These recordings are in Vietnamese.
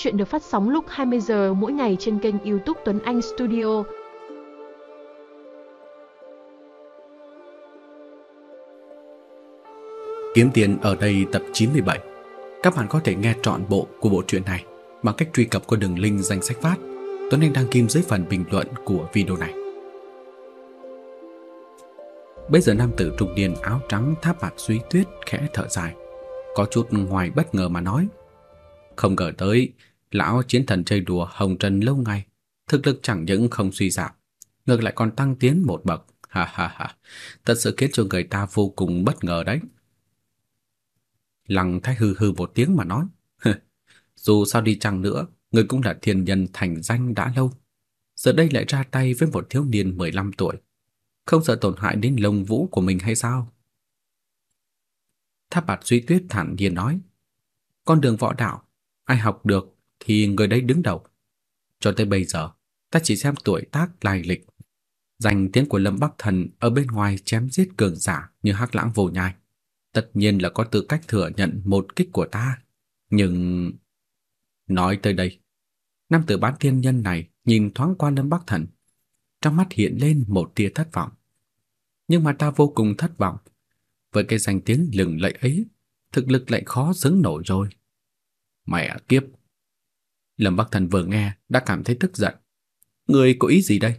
Chuyện được phát sóng lúc 20 giờ mỗi ngày trên kênh YouTube Tuấn Anh Studio. Kiếm tiền ở đây tập 97. Các bạn có thể nghe trọn bộ của bộ truyện này bằng cách truy cập qua đường link danh sách phát Tuấn Anh đăng kim dưới phần bình luận của video này. Bây giờ nam tử trung niên áo trắng tháp bạc suy tuyết khẽ thở dài, có chút ngoài bất ngờ mà nói: "Không ngờ tới, lão chiến thần chơi đùa hồng trần lâu ngày, thực lực chẳng những không suy giảm, ngược lại còn tăng tiến một bậc." Ha ha ha, thật sự khiến cho người ta vô cùng bất ngờ đấy. Lăng Thái hư hư một tiếng mà nói, dù sao đi chăng nữa, người cũng là thiên nhân thành danh đã lâu, giờ đây lại ra tay với một thiếu niên 15 tuổi, không sợ tổn hại đến lông vũ của mình hay sao? Tháp Bạt Duy Tuyết thản nhiên nói, con đường võ đạo, ai học được thì người đấy đứng đầu. Cho tới bây giờ, ta chỉ xem tuổi tác lai lịch. Danh tiếng của Lâm Bắc Thần ở bên ngoài chém giết cường giả như Hắc Lãng Vô Nhai, tất nhiên là có tư cách thừa nhận một kích của ta, nhưng nói tới đây, nam tử bán thiên nhân này nhìn thoáng qua Lâm Bắc Thần, trong mắt hiện lên một tia thất vọng. Nhưng mà ta vô cùng thất vọng, với cái danh tiếng lừng lẫy ấy, thực lực lại khó xứng nổi rồi. Mẹ kiếp. Lâm Bắc Thần vừa nghe đã cảm thấy tức giận. Người có ý gì đây?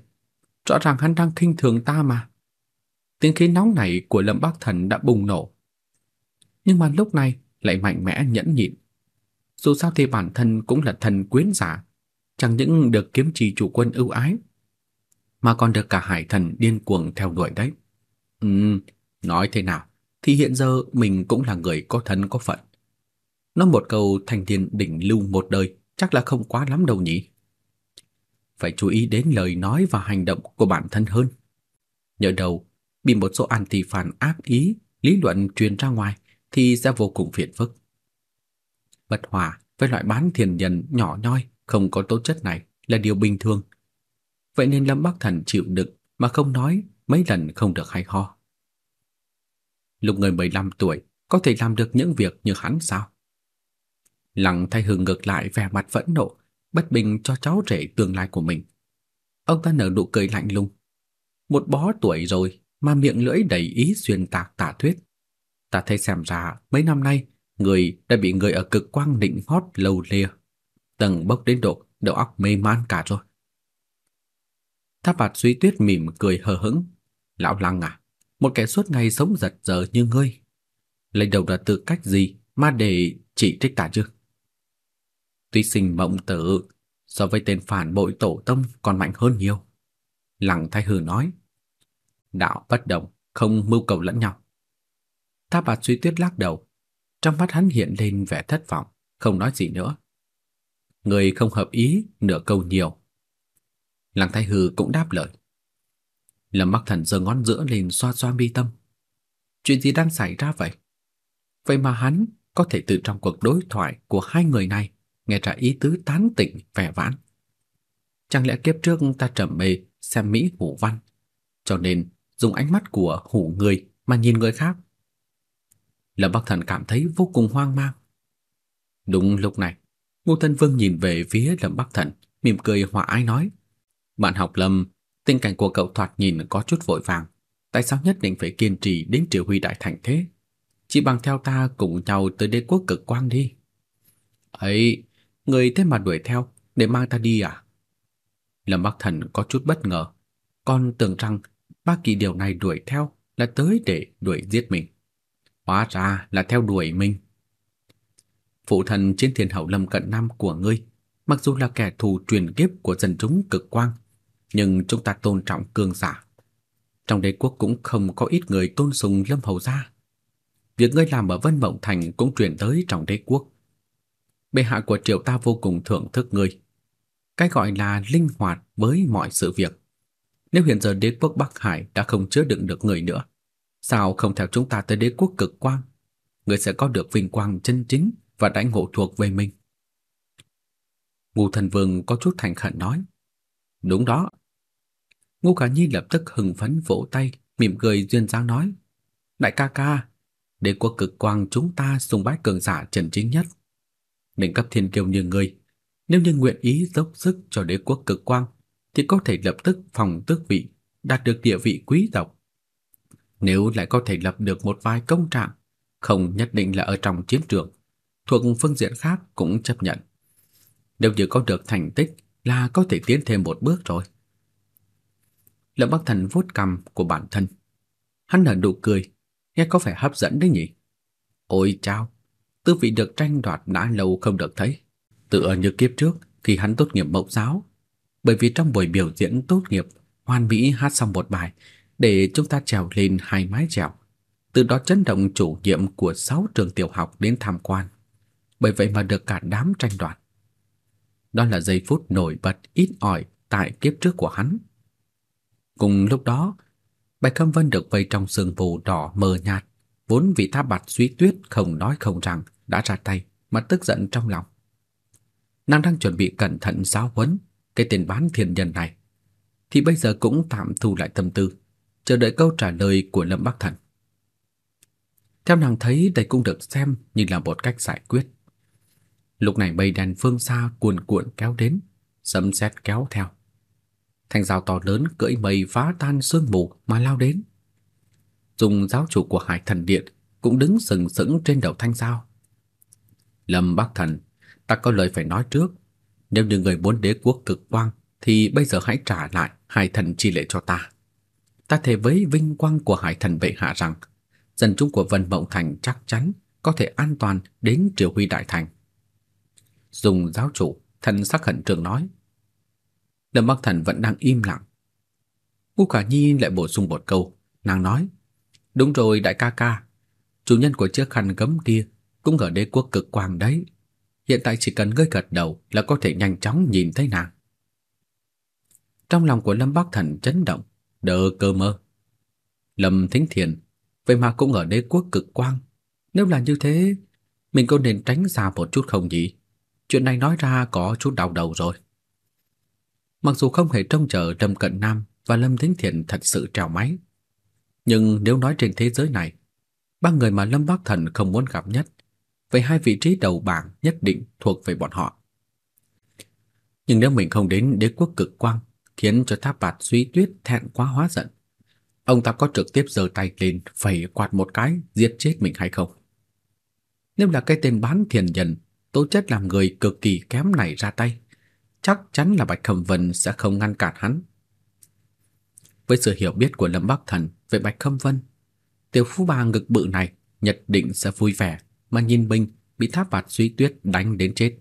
Rõ ràng hắn đang khinh thường ta mà. Tiếng khí nóng này của Lâm Bắc Thần đã bùng nổ. Nhưng mà lúc này lại mạnh mẽ nhẫn nhịn. Dù sao thì bản thân cũng là thần quyến giả, chẳng những được kiếm trì chủ quân ưu ái, mà còn được cả hải thần điên cuồng theo đuổi đấy. Ừm, nói thế nào, thì hiện giờ mình cũng là người có thân có phận. Nó một câu thành thiên đỉnh lưu một đời chắc là không quá lắm đâu nhỉ. Phải chú ý đến lời nói và hành động của bản thân hơn. Nhớ đầu, bị một số anti phản ác ý, lý luận truyền ra ngoài thì sẽ vô cùng phiền phức. Bất hòa với loại bán thiền nhân nhỏ nhoi không có tố chất này là điều bình thường. Vậy nên Lâm Bắc Thần chịu đựng mà không nói mấy lần không được hay ho. Lúc người 15 tuổi có thể làm được những việc như hắn sao? Lăng thay hừng ngược lại vẻ mặt phẫn nộ, bất bình cho cháu rể tương lai của mình. Ông ta nở nụ cười lạnh lùng. Một bó tuổi rồi mà miệng lưỡi đầy ý xuyên tạc tả thuyết. Ta thấy xem ra mấy năm nay người đã bị người ở cực quang định hót lâu lìa. tầng bốc đến độ đầu óc mê man cả rồi. Tháp bạt suy tuyết mỉm cười hờ hững. Lão lăng à, một kẻ suốt ngày sống giật giờ như ngươi. Lấy đầu là tư cách gì mà để chỉ trích ta chứ? Tuy sinh mộng tử, so với tên phản bội tổ tông còn mạnh hơn nhiều. Lăng thái hư nói. Đạo bất động, không mưu cầu lẫn nhau. ta bạt suy tuyết lắc đầu. Trong mắt hắn hiện lên vẻ thất vọng, không nói gì nữa. Người không hợp ý, nửa câu nhiều. Lăng Thái Hư cũng đáp lời. Lâm Bắc Thần giơ ngón giữa lên xoa xoa mi tâm. Chuyện gì đang xảy ra vậy? Vậy mà hắn có thể từ trong cuộc đối thoại của hai người này nghe ra ý tứ tán tỉnh vẻ vãn. Chẳng lẽ kiếp trước ta trầm mê xem mỹ hủ văn, cho nên dùng ánh mắt của hủ người mà nhìn người khác? Lâm Bắc Thần cảm thấy vô cùng hoang mang. Đúng lúc này, Ngô Thân Vương nhìn về phía Lâm Bắc Thần, mỉm cười hòa ái nói: "Bạn học Lâm, tình cảnh của cậu thoạt nhìn có chút vội vàng, tại sao nhất định phải kiên trì đến triều huy đại thành thế? Chỉ bằng theo ta cùng nhau tới đế quốc cực quang đi." "Ấy, người thế mà đuổi theo để mang ta đi à?" Lâm Bắc Thần có chút bất ngờ, còn tưởng rằng ba kỳ điều này đuổi theo là tới để đuổi giết mình. Hóa ra là theo đuổi mình. Phụ thần chiến thiên hậu Lâm Cận Nam của ngươi, mặc dù là kẻ thù truyền kiếp của dân chúng cực quang, nhưng chúng ta tôn trọng cường giả. Trong đế quốc cũng không có ít người tôn sùng Lâm hầu gia. Việc ngươi làm ở Vân Mộng Thành cũng truyền tới trong đế quốc. Bệ hạ của triều ta vô cùng thưởng thức ngươi. Cái gọi là linh hoạt với mọi sự việc. Nếu hiện giờ đế quốc Bắc Hải đã không chứa đựng được người nữa, sao không theo chúng ta tới đế quốc cực quang? Người sẽ có được vinh quang chân chính và đãi ngộ thuộc về mình. Ngô Thần Vương có chút thành khẩn nói. Đúng đó. Ngô Khả Nhi lập tức hừng phấn vỗ tay, mỉm cười duyên dáng nói. Đại ca ca, đế quốc cực quang chúng ta sùng bái cường giả trần chính nhất. Đỉnh cấp thiên kiêu như ngươi, Nếu như nguyện ý dốc sức cho đế quốc cực quang thì có thể lập tức phòng tước vị, đạt được địa vị quý tộc. Nếu lại có thể lập được một vài công trạng, không nhất định là ở trong chiến trường, thuộc phương diện khác cũng chấp nhận. Nếu như có được thành tích là có thể tiến thêm một bước rồi. Lâm Bắc Thần vuốt cằm của bản thân. Hắn nở nụ cười, nghe có vẻ hấp dẫn đấy nhỉ. Ôi chao, tư vị được tranh đoạt đã lâu không được thấy. Tựa như kiếp trước khi hắn tốt nghiệp mẫu giáo. Bởi vì trong buổi biểu diễn tốt nghiệp, Hoan Mỹ hát xong một bài để chúng ta trèo lên hai mái chèo. Từ đó chấn động chủ nhiệm của sáu trường tiểu học đến tham quan. Bởi vậy mà được cả đám tranh đoạt. Đó là giây phút nổi bật ít ỏi tại kiếp trước của hắn. Cùng lúc đó, Bạch Cẩm Vân được vây trong sương mù đỏ mờ nhạt, vốn vị tháp bạt suy tuyết không nói không rằng đã ra tay, mà tức giận trong lòng. Nàng đang chuẩn bị cẩn thận giáo huấn cái tên bán thiên nhân này, thì bây giờ cũng tạm thu lại tâm tư, chờ đợi câu trả lời của Lâm Bắc Thần. Theo nàng thấy đây cũng được xem như là một cách giải quyết. Lúc này mây đen phương xa cuồn cuộn kéo đến, sấm sét kéo theo. Thanh dao to lớn cưỡi mây phá tan sương mù mà lao đến. Dùng giáo chủ của Hải Thần Điện cũng đứng sừng sững trên đầu thanh dao. Lâm Bắc Thần, ta có lời phải nói trước. Nếu như người muốn đế quốc cực quang, thì bây giờ hãy trả lại Hải Thần chi lệ cho ta. Ta thề với vinh quang của Hải Thần bệ hạ rằng, dân chúng của Vân Mộng Thành chắc chắn có thể an toàn đến triều huy đại thành. Dùng giáo chủ, thần sắc hận trường nói. Lâm Bắc Thần vẫn đang im lặng. Ngô Khả Nhi lại bổ sung một câu, nàng nói: "Đúng rồi đại ca ca, chủ nhân của chiếc khăn gấm kia cũng ở đế quốc cực quang đấy. Hiện tại chỉ cần ngươi gật đầu là có thể nhanh chóng nhìn thấy nàng." Trong lòng của Lâm Bắc Thần chấn động, đỡ cơ mơ. Lâm Thính Thiền, vậy mà cũng ở đế quốc cực quang. Nếu là như thế, mình có nên tránh xa một chút không nhỉ? Chuyện này nói ra có chút đau đầu rồi. Mặc dù không hề trông chờ Lâm Cận Nam và Lâm Thính Thiện thật sự trèo máy, nhưng nếu nói trên thế giới này, ba người mà Lâm Bắc Thần không muốn gặp nhất, vậy hai vị trí đầu bảng nhất định thuộc về bọn họ. Nhưng nếu mình không đến đế quốc cực quang, khiến cho Tháp Bạt Suy Tuyết thẹn quá hóa giận, ông ta có trực tiếp giơ tay lên phẩy quạt một cái giết chết mình hay không? Nếu là cái tên bán thiền nhân, tố chất làm người cực kỳ kém này ra tay, chắc chắn là Bạch Khâm Vân sẽ không ngăn cản hắn. Với sự hiểu biết của Lâm Bắc Thần về Bạch Khâm Vân, tiểu phú bà ngực bự này nhất định sẽ vui vẻ mà nhìn mình bị Tháp Bạt Suy Tuyết đánh đến chết.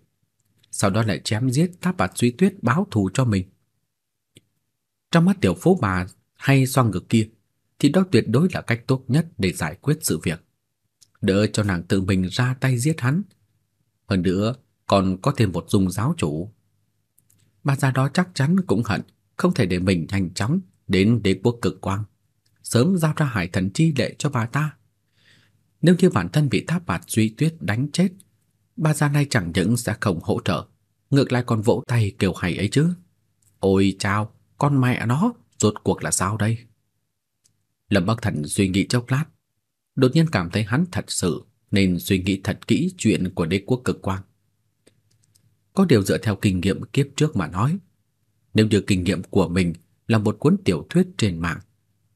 Sau đó lại chém giết Tháp Bạt Suy Tuyết báo thù cho mình. Trong mắt tiểu phú bà hay xoang ngực kia thì đó tuyệt đối là cách tốt nhất để giải quyết sự việc. Đỡ cho nàng tự mình ra tay giết hắn. Hơn nữa, còn có thêm một dung giáo chủ bà già đó chắc chắn cũng hận không thể để mình nhanh chóng đến đế quốc cực quang, sớm giao ra hải thần chi lệ cho bà ta. Nếu như bản thân bị tháp bạt duy tuyết đánh chết, bà già này chẳng những sẽ không hỗ trợ, ngược lại còn vỗ tay kêu hay ấy chứ. Ôi chao, con mẹ nó, rốt cuộc là sao đây? Lâm Bắc Thần suy nghĩ chốc lát, đột nhiên cảm thấy hắn thật sự nên suy nghĩ thật kỹ chuyện của đế quốc cực quang. Có điều dựa theo kinh nghiệm kiếp trước mà nói, nếu như kinh nghiệm của mình là một cuốn tiểu thuyết trên mạng,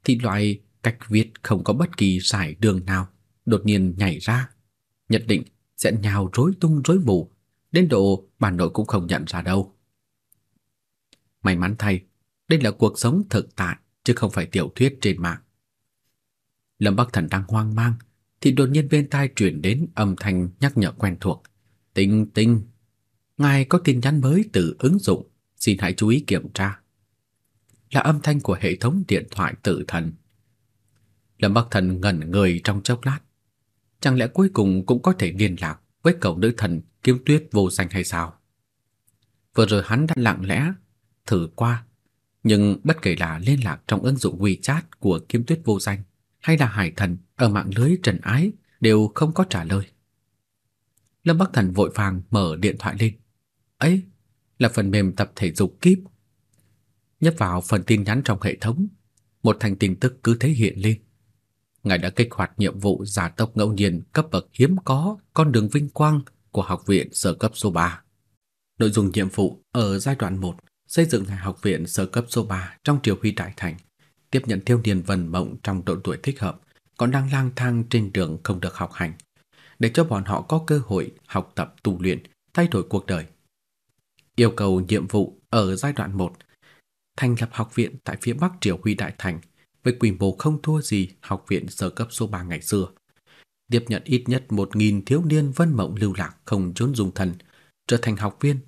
thì loại cách viết không có bất kỳ giải đường nào đột nhiên nhảy ra, nhất định sẽ nhào rối tung rối mù, đến độ bản nội cũng không nhận ra đâu. May mắn thay, đây là cuộc sống thực tại chứ không phải tiểu thuyết trên mạng. Lâm Bắc Thần đang hoang mang thì đột nhiên bên tai truyền đến âm thanh nhắc nhở quen thuộc. Tinh tinh, ngài có tin nhắn mới từ ứng dụng, xin hãy chú ý kiểm tra. Là âm thanh của hệ thống điện thoại tự thần. Lâm Bắc Thần ngẩn người trong chốc lát. Chẳng lẽ cuối cùng cũng có thể liên lạc với cậu nữ thần Kiếm Tuyết vô danh hay sao? Vừa rồi hắn đã lặng lẽ thử qua, nhưng bất kể là liên lạc trong ứng dụng WeChat của Kiếm Tuyết vô danh hay là Hải Thần ở mạng lưới Trần Ái đều không có trả lời. Lâm Bắc Thần vội vàng mở điện thoại lên ấy là phần mềm tập thể dục kíp. Nhấp vào phần tin nhắn trong hệ thống, một thành tin tức cứ thế hiện lên. Ngài đã kích hoạt nhiệm vụ giả tốc ngẫu nhiên cấp bậc hiếm có con đường vinh quang của học viện sở cấp số 3. Nội dung nhiệm vụ ở giai đoạn 1 xây dựng lại học viện sơ cấp số 3 trong triều huy đại thành, tiếp nhận thiếu niên vần mộng trong độ tuổi thích hợp, còn đang lang thang trên đường không được học hành, để cho bọn họ có cơ hội học tập tu luyện, thay đổi cuộc đời. Yêu cầu nhiệm vụ ở giai đoạn 1 thành lập học viện tại phía Bắc Triều Huy Đại Thành với quy mô không thua gì học viện sơ cấp số 3 ngày xưa. Tiếp nhận ít nhất 1.000 thiếu niên vân mộng lưu lạc không trốn dung thần, trở thành học viên.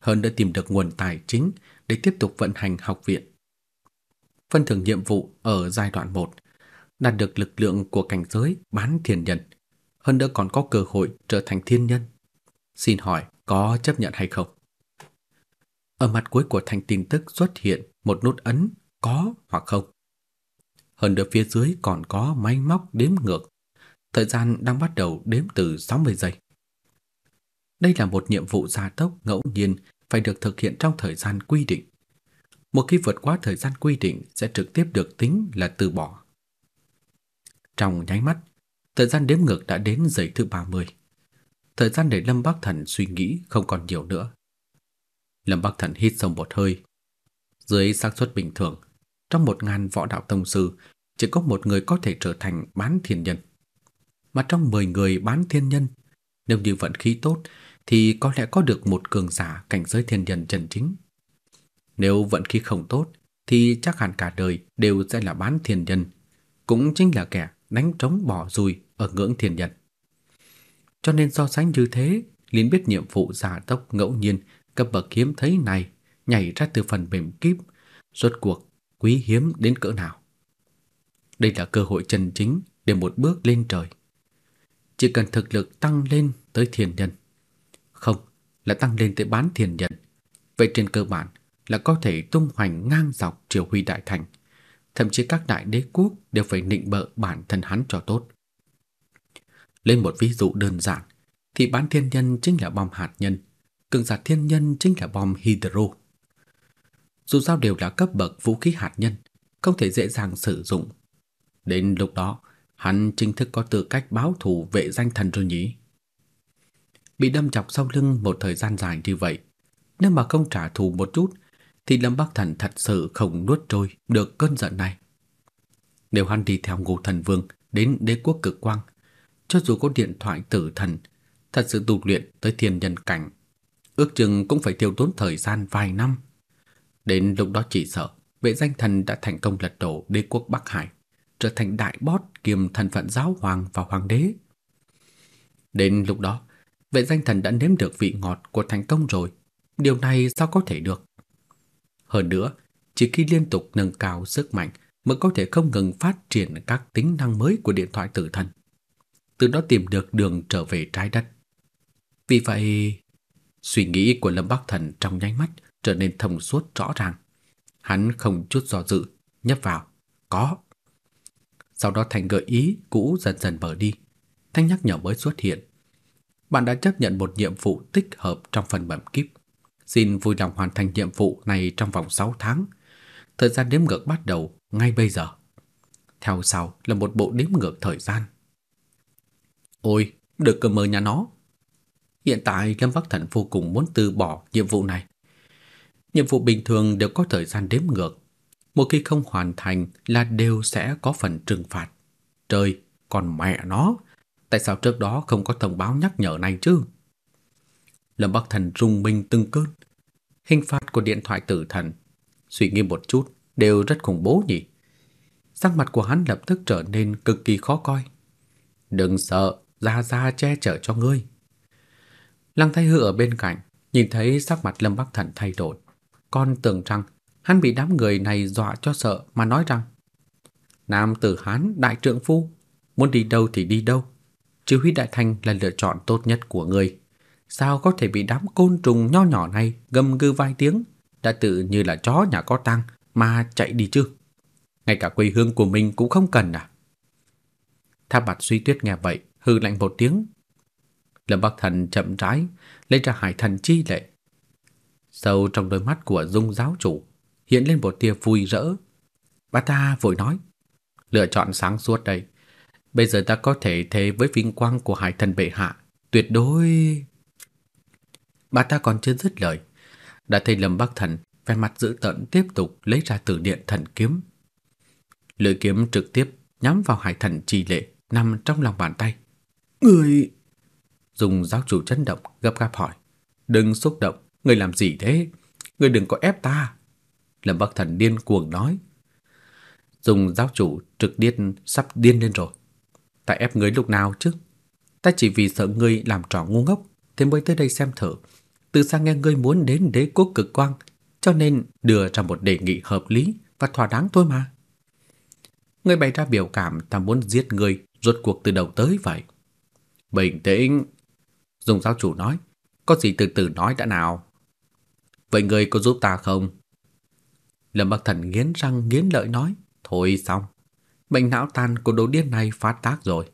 Hơn đã tìm được nguồn tài chính để tiếp tục vận hành học viện. Phân thưởng nhiệm vụ ở giai đoạn 1 đạt được lực lượng của cảnh giới bán thiên nhân, hơn nữa còn có cơ hội trở thành thiên nhân. Xin hỏi có chấp nhận hay không? Ở mặt cuối của thanh tin tức xuất hiện một nút ấn có hoặc không. Hơn nữa phía dưới còn có máy móc đếm ngược. Thời gian đang bắt đầu đếm từ 60 giây. Đây là một nhiệm vụ gia tốc ngẫu nhiên phải được thực hiện trong thời gian quy định. Một khi vượt quá thời gian quy định sẽ trực tiếp được tính là từ bỏ. Trong nháy mắt, thời gian đếm ngược đã đến giây thứ 30. Thời gian để Lâm Bắc Thần suy nghĩ không còn nhiều nữa. Lâm Bắc Thần hít sâu một hơi. Dưới xác suất bình thường, trong một ngàn võ đạo tông sư, chỉ có một người có thể trở thành bán thiên nhân. Mà trong 10 người bán thiên nhân, nếu như vận khí tốt thì có lẽ có được một cường giả cảnh giới thiên nhân chân chính. Nếu vận khí không tốt thì chắc hẳn cả đời đều sẽ là bán thiên nhân, cũng chính là kẻ đánh trống bỏ dùi ở ngưỡng thiên nhân. Cho nên so sánh như thế, liền biết nhiệm vụ giả tốc ngẫu nhiên cấp bậc hiếm thấy này nhảy ra từ phần mềm kíp, rốt cuộc quý hiếm đến cỡ nào. Đây là cơ hội chân chính để một bước lên trời. Chỉ cần thực lực tăng lên tới thiền nhân, không, là tăng lên tới bán thiền nhân. Vậy trên cơ bản là có thể tung hoành ngang dọc triều huy đại thành, thậm chí các đại đế quốc đều phải nịnh bợ bản thân hắn cho tốt. Lên một ví dụ đơn giản, thì bán thiên nhân chính là bom hạt nhân, cường giả thiên nhân chính là bom hydro. Dù sao đều là cấp bậc vũ khí hạt nhân, không thể dễ dàng sử dụng. Đến lúc đó, hắn chính thức có tư cách báo thù vệ danh thần rồi nhỉ. Bị đâm chọc sau lưng một thời gian dài như vậy, nếu mà không trả thù một chút thì Lâm Bắc Thần thật sự không nuốt trôi được cơn giận này. Nếu hắn đi theo Ngô Thần Vương đến đế quốc cực quang, cho dù có điện thoại tử thần, thật sự tu luyện tới thiên nhân cảnh, ước chừng cũng phải tiêu tốn thời gian vài năm. Đến lúc đó chỉ sợ vệ danh thần đã thành công lật đổ đế quốc Bắc Hải, trở thành đại bót kiềm thân phận giáo hoàng và hoàng đế. Đến lúc đó, vệ danh thần đã nếm được vị ngọt của thành công rồi, điều này sao có thể được? Hơn nữa, chỉ khi liên tục nâng cao sức mạnh mới có thể không ngừng phát triển các tính năng mới của điện thoại tử thần. Từ đó tìm được đường trở về trái đất. Vì vậy, suy nghĩ của Lâm Bắc Thần trong nháy mắt trở nên thông suốt rõ ràng. Hắn không chút do dự, nhấp vào, có. Sau đó thành gợi ý cũ dần dần mở đi, thanh nhắc nhở mới xuất hiện. Bạn đã chấp nhận một nhiệm vụ tích hợp trong phần mềm kíp. Xin vui lòng hoàn thành nhiệm vụ này trong vòng 6 tháng. Thời gian đếm ngược bắt đầu ngay bây giờ. Theo sau là một bộ đếm ngược thời gian. Ôi, được cơ mơ nhà nó. Hiện tại Lâm Bắc Thần vô cùng muốn từ bỏ nhiệm vụ này. Nhiệm vụ bình thường đều có thời gian đếm ngược. Một khi không hoàn thành là đều sẽ có phần trừng phạt. Trời, còn mẹ nó, tại sao trước đó không có thông báo nhắc nhở này chứ? Lâm Bắc Thần rung mình từng cơn. Hình phạt của điện thoại tử thần, suy nghĩ một chút, đều rất khủng bố nhỉ. Sắc mặt của hắn lập tức trở nên cực kỳ khó coi. Đừng sợ, ra ra che chở cho ngươi. Lăng Thái Hư ở bên cạnh, nhìn thấy sắc mặt Lâm Bắc Thần thay đổi, con tưởng rằng hắn bị đám người này dọa cho sợ mà nói rằng Nam tử Hán đại trượng phu, muốn đi đâu thì đi đâu. Chỉ huy đại thành là lựa chọn tốt nhất của người. Sao có thể bị đám côn trùng nho nhỏ này gầm gừ vài tiếng, đã tự như là chó nhà có tăng mà chạy đi chứ? Ngay cả quê hương của mình cũng không cần à? Tháp bạch suy tuyết nghe vậy, hư lạnh một tiếng. Lâm Bắc Thần chậm rãi lấy ra hải thần chi lệ. Sâu trong đôi mắt của dung giáo chủ hiện lên một tia vui rỡ. Bà ta vội nói, lựa chọn sáng suốt đây. Bây giờ ta có thể thế với vinh quang của hải thần bệ hạ, tuyệt đối... Bà ta còn chưa dứt lời, đã thấy Lâm Bắc Thần vẻ mặt dữ tợn tiếp tục lấy ra từ điện thần kiếm. Lưỡi kiếm trực tiếp nhắm vào hải thần trì lệ nằm trong lòng bàn tay. Người... Dùng giáo chủ chấn động gấp gáp hỏi. Đừng xúc động, người làm gì thế? Người đừng có ép ta. Lâm Bắc Thần điên cuồng nói. Dùng giáo chủ trực điên sắp điên lên rồi. Ta ép ngươi lúc nào chứ? Ta chỉ vì sợ ngươi làm trò ngu ngốc, Thế mới tới đây xem thử Từ xa nghe ngươi muốn đến đế quốc cực quang, Cho nên đưa ra một đề nghị hợp lý Và thỏa đáng thôi mà Ngươi bày ra biểu cảm Ta muốn giết ngươi, Rốt cuộc từ đầu tới vậy Bình tĩnh, Dùng giáo chủ nói Có gì từ từ nói đã nào Vậy ngươi có giúp ta không Lâm Bắc Thần nghiến răng nghiến lợi nói Thôi xong Bệnh não tàn của đồ điên này phát tác rồi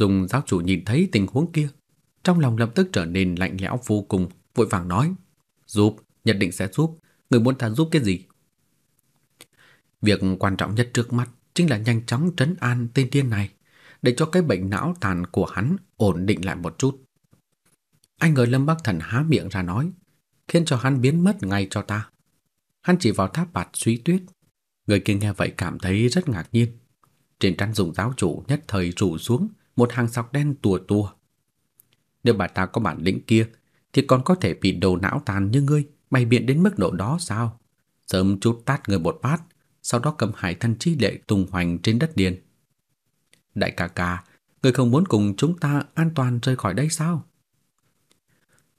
Dùng giáo chủ nhìn thấy tình huống kia, trong lòng lập tức trở nên lạnh lẽo vô cùng, vội vàng nói: "Giúp, nhất định sẽ giúp, người muốn ta giúp cái gì?" Việc quan trọng nhất trước mắt chính là nhanh chóng trấn an tên điên này, để cho cái bệnh não tàn của hắn ổn định lại một chút. Anh ngờ Lâm Bắc Thần há miệng ra nói, khiến cho hắn biến mất ngay cho ta. Hắn chỉ vào tháp bạt suy tuyết. Người kia nghe vậy cảm thấy rất ngạc nhiên. Trên trán dùng giáo chủ nhất thời rủ xuống, một hàng sọc đen tùa tùa. Nếu bà ta có bản lĩnh kia, thì còn có thể bị đầu não tàn như ngươi bày biện đến mức độ đó sao? Sớm chút tát người một bát, sau đó cầm hải thân chi lệ tung hoành trên đất điền. Đại ca ca, người không muốn cùng chúng ta an toàn rời khỏi đây sao?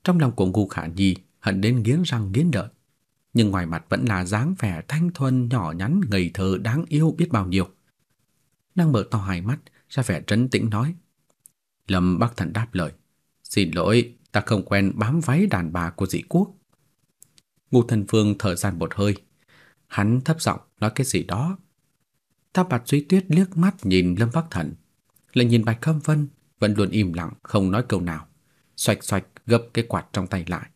Trong lòng của Ngô Khả Nhi hận đến nghiến răng nghiến lợi, nhưng ngoài mặt vẫn là dáng vẻ thanh thuần nhỏ nhắn ngây thơ đáng yêu biết bao nhiêu. Nàng mở to hai mắt, ra vẻ trấn tĩnh nói. Lâm Bắc Thần đáp lời. Xin lỗi, ta không quen bám váy đàn bà của dị quốc. Ngô Thần Phương thở dài một hơi. Hắn thấp giọng nói cái gì đó. Ta bạt duy tuyết liếc mắt nhìn Lâm Bắc Thần. Lại nhìn Bạch Khâm Vân vẫn luôn im lặng không nói câu nào. Xoạch xoạch gấp cái quạt trong tay lại.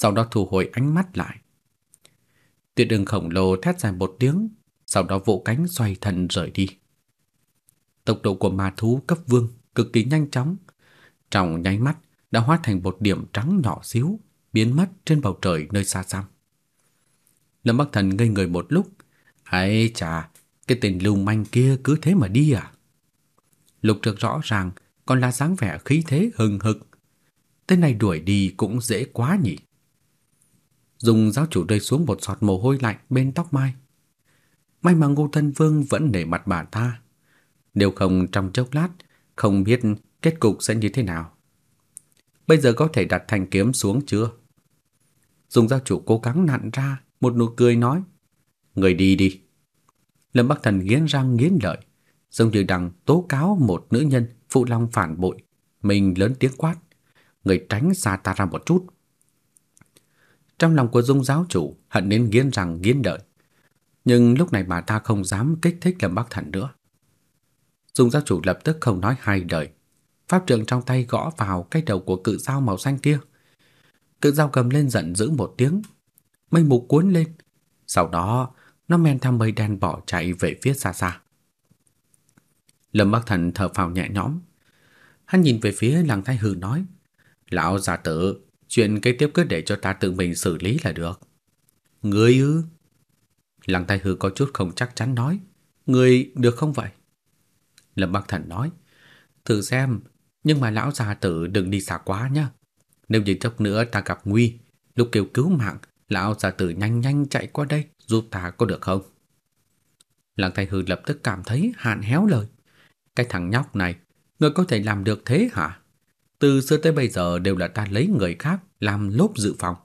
Sau đó thu hồi ánh mắt lại. Tuyệt đường khổng lồ thét dài một tiếng, sau đó vỗ cánh xoay thân rời đi. Tốc độ của ma thú cấp vương cực kỳ nhanh chóng. Trong nháy mắt đã hóa thành một điểm trắng nhỏ xíu, biến mất trên bầu trời nơi xa xăm. Lâm Bắc Thần ngây người một lúc. Ấy chà, cái tên lưu manh kia cứ thế mà đi à? Lục trực rõ ràng còn là dáng vẻ khí thế hừng hực. Tên này đuổi đi cũng dễ quá nhỉ. Dùng giáo chủ rơi xuống một giọt mồ hôi lạnh bên tóc mai. May mà Ngô Thân Vương vẫn để mặt bà ta, nếu không trong chốc lát Không biết kết cục sẽ như thế nào. Bây giờ có thể đặt thanh kiếm xuống chưa? Dùng giáo chủ cố gắng nặn ra Một nụ cười nói Người đi đi. Lâm Bắc Thần nghiến răng nghiến lợi Giống như đang tố cáo một nữ nhân Phụ long phản bội. Mình lớn tiếng quát Người tránh xa ta ra một chút. Trong lòng của dung giáo chủ Hận đến nghiến răng nghiến lợi Nhưng lúc này bà ta không dám kích thích Lâm Bắc Thần nữa Dung giáo chủ lập tức không nói hai lời. Pháp trượng trong tay gõ vào cái đầu của cự dao màu xanh kia. Cự dao cầm lên giận dữ một tiếng. Mây mù cuốn lên. Sau đó, nó men theo mây đen bỏ chạy về phía xa xa. Lâm Bắc Thần thở phào nhẹ nhõm. Hắn nhìn về phía lăng thái hư nói. Lão gia tử, chuyện kế tiếp cứ để cho ta tự mình xử lý là được. Ngươi ư? Lăng Thái Hư có chút không chắc chắn nói, "Ngươi được không vậy?" Lâm Bắc Thần nói, thử xem, nhưng mà lão già tử đừng đi xa quá nhá. Nếu như chốc nữa ta gặp nguy, lúc kêu cứu mạng, lão già tử nhanh nhanh chạy qua đây giúp ta có được không? Lăng Thái Hư lập tức cảm thấy hạn héo lời. Cái thằng nhóc này, người có thể làm được thế hả? Từ xưa tới bây giờ đều là ta lấy người khác làm lốp dự phòng.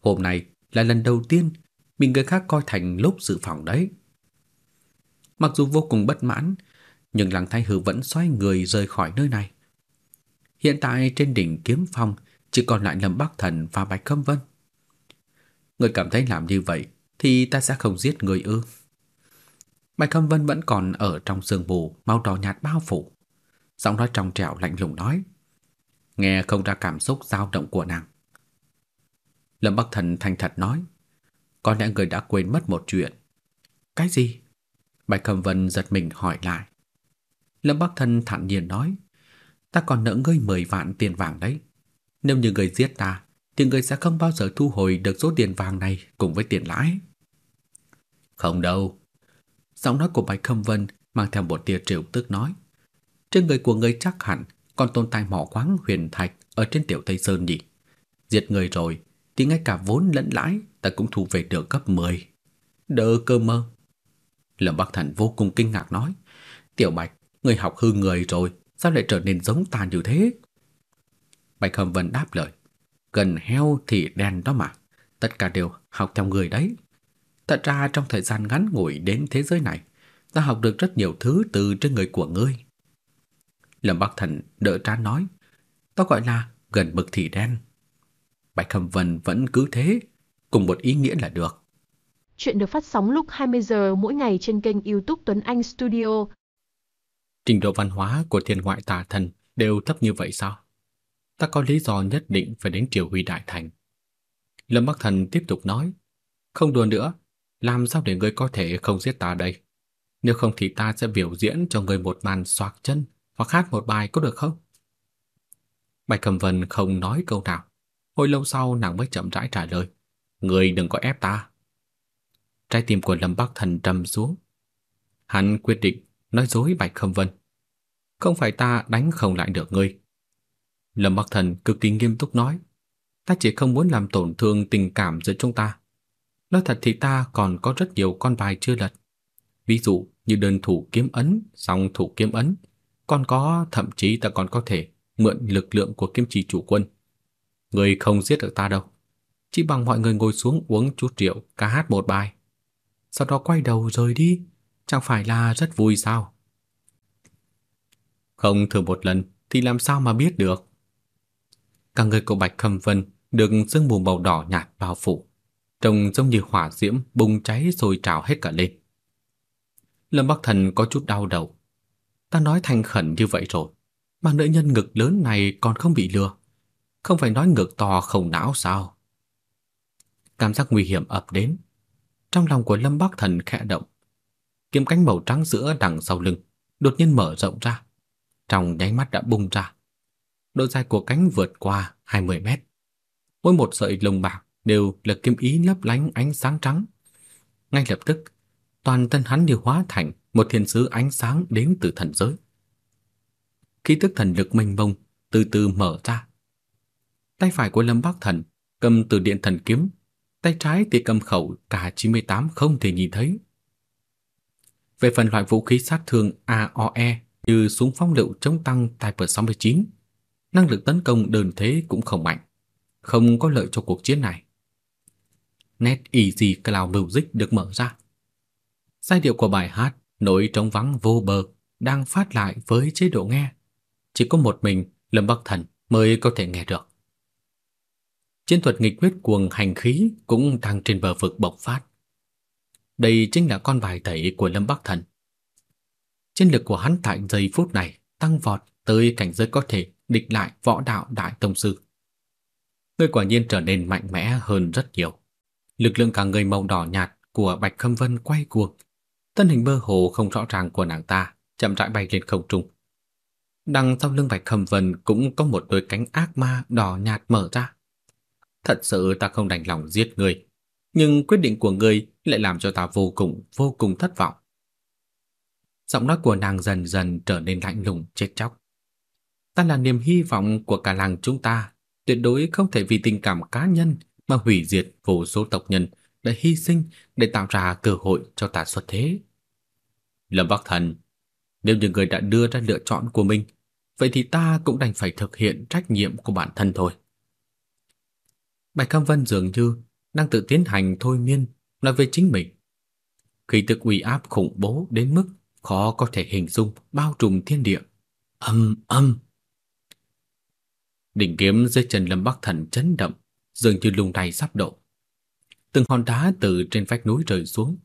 Hôm nay là lần đầu tiên bị người khác coi thành lốp dự phòng đấy. Mặc dù vô cùng bất mãn, nhưng Lăng Thái Hư vẫn xoay người rời khỏi nơi này. Hiện tại trên đỉnh kiếm phong chỉ còn lại Lâm Bắc Thần và Bạch Khâm Vân. Người cảm thấy làm như vậy thì ta sẽ không giết người ư? Bạch Khâm Vân vẫn còn ở trong sương mù màu đỏ nhạt bao phủ. Giọng nói trong trẻo lạnh lùng nói, nghe không ra cảm xúc dao động của nàng. Lâm Bắc Thần thành thật nói, có lẽ người đã quên mất một chuyện. Cái gì? Bạch Khâm Vân giật mình hỏi lại. Lâm Bắc Thần thản nhiên nói, ta còn nợ ngươi 10 vạn tiền vàng đấy. Nếu như người giết ta, thì người sẽ không bao giờ thu hồi được số tiền vàng này cùng với tiền lãi. Không đâu. Giọng nói của Bạch Khâm Vân mang theo một tia trêu tức nói. Trên người của người chắc hẳn còn tồn tại mỏ khoáng huyền thạch ở trên tiểu Tây Sơn nhỉ. Giết người rồi thì ngay cả vốn lẫn lãi ta cũng thu về được gấp 10. Đỡ cơ mơ. Lâm Bắc Thần vô cùng kinh ngạc nói. Tiểu Bạch, người học hư người rồi, sao lại trở nên giống ta như thế? Bạch hầm Vân đáp lời. Gần heo thì đen đó mà. Tất cả đều học theo người đấy. Thật ra trong thời gian ngắn ngủi đến thế giới này, ta học được rất nhiều thứ từ trên người của ngươi. Lâm Bắc Thần đỡ trán nói, ta gọi là gần mực thì đen. Bạch Khâm Vân vẫn cứ thế, cùng một ý nghĩa là được. Chuyện được phát sóng lúc 20 giờ mỗi ngày trên kênh YouTube Tuấn Anh Studio. Trình độ văn hóa của thiên ngoại tà thần đều thấp như vậy sao? Ta có lý do nhất định phải đến Triều Huy Đại Thành. Lâm Bắc Thần tiếp tục nói, không đùa nữa, làm sao để ngươi có thể không giết ta đây? Nếu không thì ta sẽ biểu diễn cho ngươi một màn xoạc chân hoặc hát một bài có được không? Bạch Cầm Vân không nói câu nào. Hồi lâu sau nàng mới chậm rãi trả lời. người đừng có ép ta. Trái tim của Lâm Bắc Thần trầm xuống. Hắn quyết định nói dối Bạch Khâm Vân. Không phải ta đánh không lại được ngươi. Lâm Bắc Thần cực kỳ nghiêm túc nói. Ta chỉ không muốn làm tổn thương tình cảm giữa chúng ta. Nói thật thì ta còn có rất nhiều con bài chưa lật. Ví dụ như đơn thủ kiếm ấn, song thủ kiếm ấn. Còn có, thậm chí ta còn có thể mượn lực lượng của kiếm trì chủ quân. Người không giết được ta đâu. Chỉ bằng mọi người ngồi xuống uống chút rượu, ca hát một bài. Sau đó quay đầu rời đi, chẳng phải là rất vui sao? Không thử một lần thì làm sao mà biết được? Cả người của Bạch Khâm Vân được sương mù màu đỏ nhạt bao phủ, trông giống như hỏa diễm bùng cháy rồi trào hết cả lên. Lâm Bắc Thần có chút đau đầu. Ta nói thành khẩn như vậy rồi, mà nữ nhân ngực lớn này còn không bị lừa. Không phải nói ngực to không não sao? Cảm giác nguy hiểm ập đến. Trong lòng của Lâm Bắc Thần khẽ động. Kiếm cánh màu trắng giữa đằng sau lưng đột nhiên mở rộng ra. Trong nháy mắt đã bung ra. Độ dài của cánh vượt qua 20 mét. Mỗi một sợi lông bạc đều là kim ý lấp lánh ánh sáng trắng. Ngay lập tức, toàn thân hắn như hóa thành một thiên sứ ánh sáng đến từ thần giới. Khí tức thần lực mênh mông từ từ mở ra. Tay phải của Lâm Bắc Thần cầm từ điện thần kiếm, tay trái thì cầm khẩu cả 98 không thể nhìn thấy. Về phần loại vũ khí sát thương AOE như súng phóng lựu chống tăng Type 69, năng lực tấn công đơn thế cũng không mạnh, không có lợi cho cuộc chiến này. Net Easy Cloud Music được mở ra. Giai điệu của bài hát nỗi trống vắng vô bờ đang phát lại với chế độ nghe. Chỉ có một mình Lâm Bắc Thần mới có thể nghe được. Chiến thuật nghịch quyết cuồng hành khí cũng đang trên bờ vực bộc phát. Đây chính là con bài tẩy của Lâm Bắc Thần. Chiến lực của hắn tại giây phút này tăng vọt tới cảnh giới có thể địch lại võ đạo đại tông sư. Người quả nhiên trở nên mạnh mẽ hơn rất nhiều. Lực lượng cả người màu đỏ nhạt của Bạch Khâm Vân quay cuồng. Thân hình mơ hồ không rõ ràng của nàng ta chậm rãi bay lên không trung. Đằng sau lưng Bạch Khâm Vân cũng có một đôi cánh ác ma đỏ nhạt mở ra. Thật sự ta không đành lòng giết người, nhưng quyết định của ngươi lại làm cho ta vô cùng, vô cùng thất vọng. Giọng nói của nàng dần dần trở nên lạnh lùng, chết chóc. Ta là niềm hy vọng của cả làng chúng ta, tuyệt đối không thể vì tình cảm cá nhân mà hủy diệt vô số tộc nhân đã hy sinh để tạo ra cơ hội cho ta xuất thế. Lâm Bắc Thần, nếu như người đã đưa ra lựa chọn của mình, vậy thì ta cũng đành phải thực hiện trách nhiệm của bản thân thôi. Bạch Cam Vân dường như đang tự tiến hành thôi miên nói về chính mình. Khi tức uy áp khủng bố đến mức khó có thể hình dung bao trùm thiên địa. Âm âm. Đỉnh kiếm dưới chân Lâm Bắc Thần chấn động, dường như lung lay sắp đổ. Từng hòn đá từ trên vách núi rơi xuống.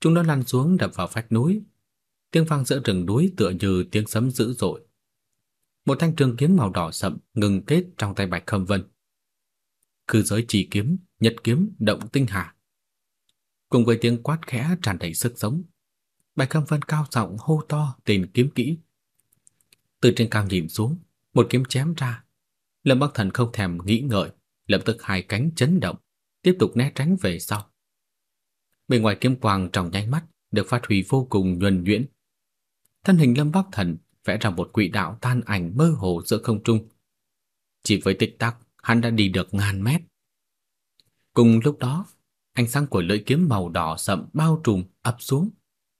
Chúng nó lăn xuống đập vào vách núi. Tiếng vang giữa rừng núi tựa như tiếng sấm dữ dội. Một thanh trường kiếm màu đỏ sậm ngừng kết trong tay Bạch Khâm Vân. Cư giới chỉ kiếm, nhật kiếm, động tinh hà. Cùng với tiếng quát khẽ tràn đầy sức sống, Bạch Khâm Vân cao giọng hô to tên kiếm kỹ. Từ trên cao nhìn xuống, một kiếm chém ra. Lâm Bắc Thần không thèm nghĩ ngợi, lập tức hai cánh chấn động, tiếp tục né tránh về sau. Bên ngoài kiếm quang trong nháy mắt được phát huy vô cùng nhuần nhuyễn. Thân hình Lâm Bắc Thần vẽ ra một quỹ đạo tan ảnh mơ hồ giữa không trung. Chỉ với tích tắc, hắn đã đi được ngàn mét. Cùng lúc đó, ánh sáng của lưỡi kiếm màu đỏ sậm bao trùm ập xuống,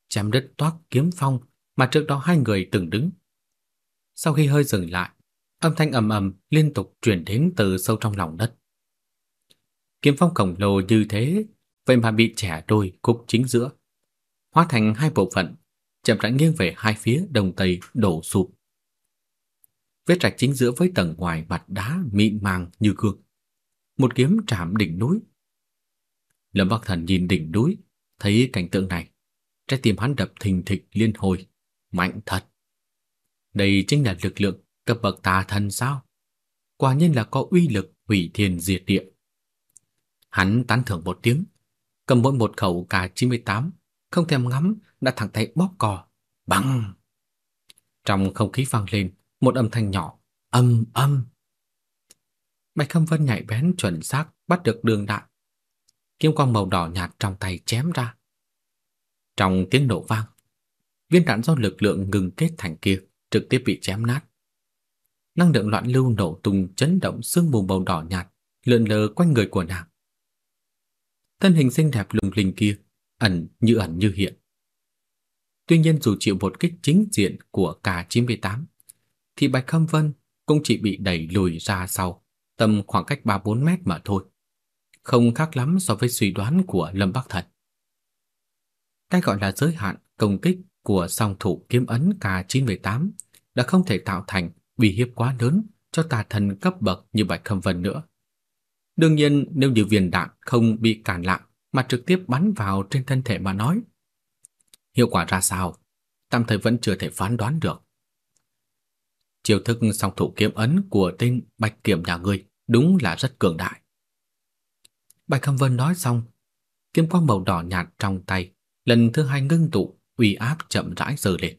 chém đứt toác kiếm phong mà trước đó hai người từng đứng. Sau khi hơi dừng lại, âm thanh ầm ầm liên tục truyền đến từ sâu trong lòng đất. Kiếm phong khổng lồ như thế, vậy mà bị trẻ đôi cục chính giữa, hóa thành hai bộ phận, chậm rãi nghiêng về hai phía đồng tây đổ sụp. Vết rạch chính giữa với tầng ngoài mặt đá mịn màng như gương. Một kiếm chạm đỉnh núi. Lâm Bắc Thần nhìn đỉnh núi, thấy cảnh tượng này, trái tim hắn đập thình thịch liên hồi, mạnh thật. Đây chính là lực lượng cấp bậc tà thần sao? Quả nhiên là có uy lực hủy thiên diệt địa. Hắn tán thưởng một tiếng, cầm mỗi một khẩu K98, không thèm ngắm, đã thẳng tay bóp cò, bằng. Trong không khí vang lên một âm thanh nhỏ, âm âm. Bạch Khâm Vân nhạy bén chuẩn xác bắt được đường đạn. Kiếm quang màu đỏ nhạt trong tay chém ra. Trong tiếng nổ vang, viên đạn do lực lượng ngừng kết thành kia trực tiếp bị chém nát. Năng lượng loạn lưu nổ tung chấn động sương mù màu đỏ nhạt lượn lờ quanh người của nàng. Thân hình xinh đẹp lung linh kia ẩn như ẩn như hiện. Tuy nhiên dù chịu một kích chính diện của cả 98 thì Bạch Khâm Vân cũng chỉ bị đẩy lùi ra sau, tầm khoảng cách 3-4 mét mà thôi. Không khác lắm so với suy đoán của Lâm Bắc Thần. Cái gọi là giới hạn công kích của song thủ kiếm ấn K98 đã không thể tạo thành uy hiếp quá lớn cho tà thần cấp bậc như Bạch Khâm Vân nữa. Đương nhiên, nếu như viên đạn không bị cản lại mà trực tiếp bắn vào trên thân thể mà nói, hiệu quả ra sao, tạm thời vẫn chưa thể phán đoán được. Chiêu thức song thủ kiếm ấn của tên Bạch Kiểm nhà ngươi đúng là rất cường đại. Bạch Khâm Vân nói xong, kiếm quang màu đỏ nhạt trong tay lần thứ hai ngưng tụ, uy áp chậm rãi dâng lên.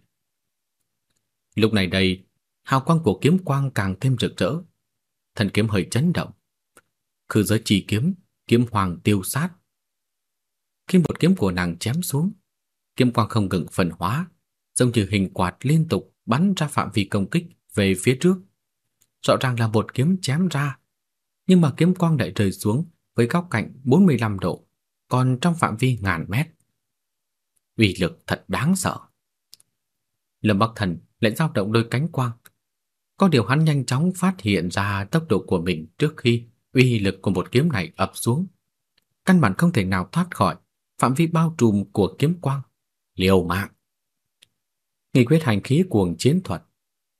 Lúc này đây, hào quang của kiếm quang càng thêm rực rỡ. Thần kiếm hơi chấn động. Khư giới chỉ kiếm, kiếm hoàng tiêu sát. Khi một kiếm của nàng chém xuống, kiếm quang không ngừng phân hóa, giống như hình quạt liên tục bắn ra phạm vi công kích về phía trước. Rõ ràng là một kiếm chém ra, nhưng mà kiếm quang lại rơi xuống với góc cạnh 45 độ, còn trong phạm vi ngàn mét. Uy lực thật đáng sợ. Lâm Bắc Thần lại dao động đôi cánh quang. Có điều hắn nhanh chóng phát hiện ra tốc độ của mình trước khi uy lực của một kiếm này ập xuống. Căn bản không thể nào thoát khỏi phạm vi bao trùm của kiếm quang. Liều mạng. Nghị quyết hành khí cuồng chiến thuật.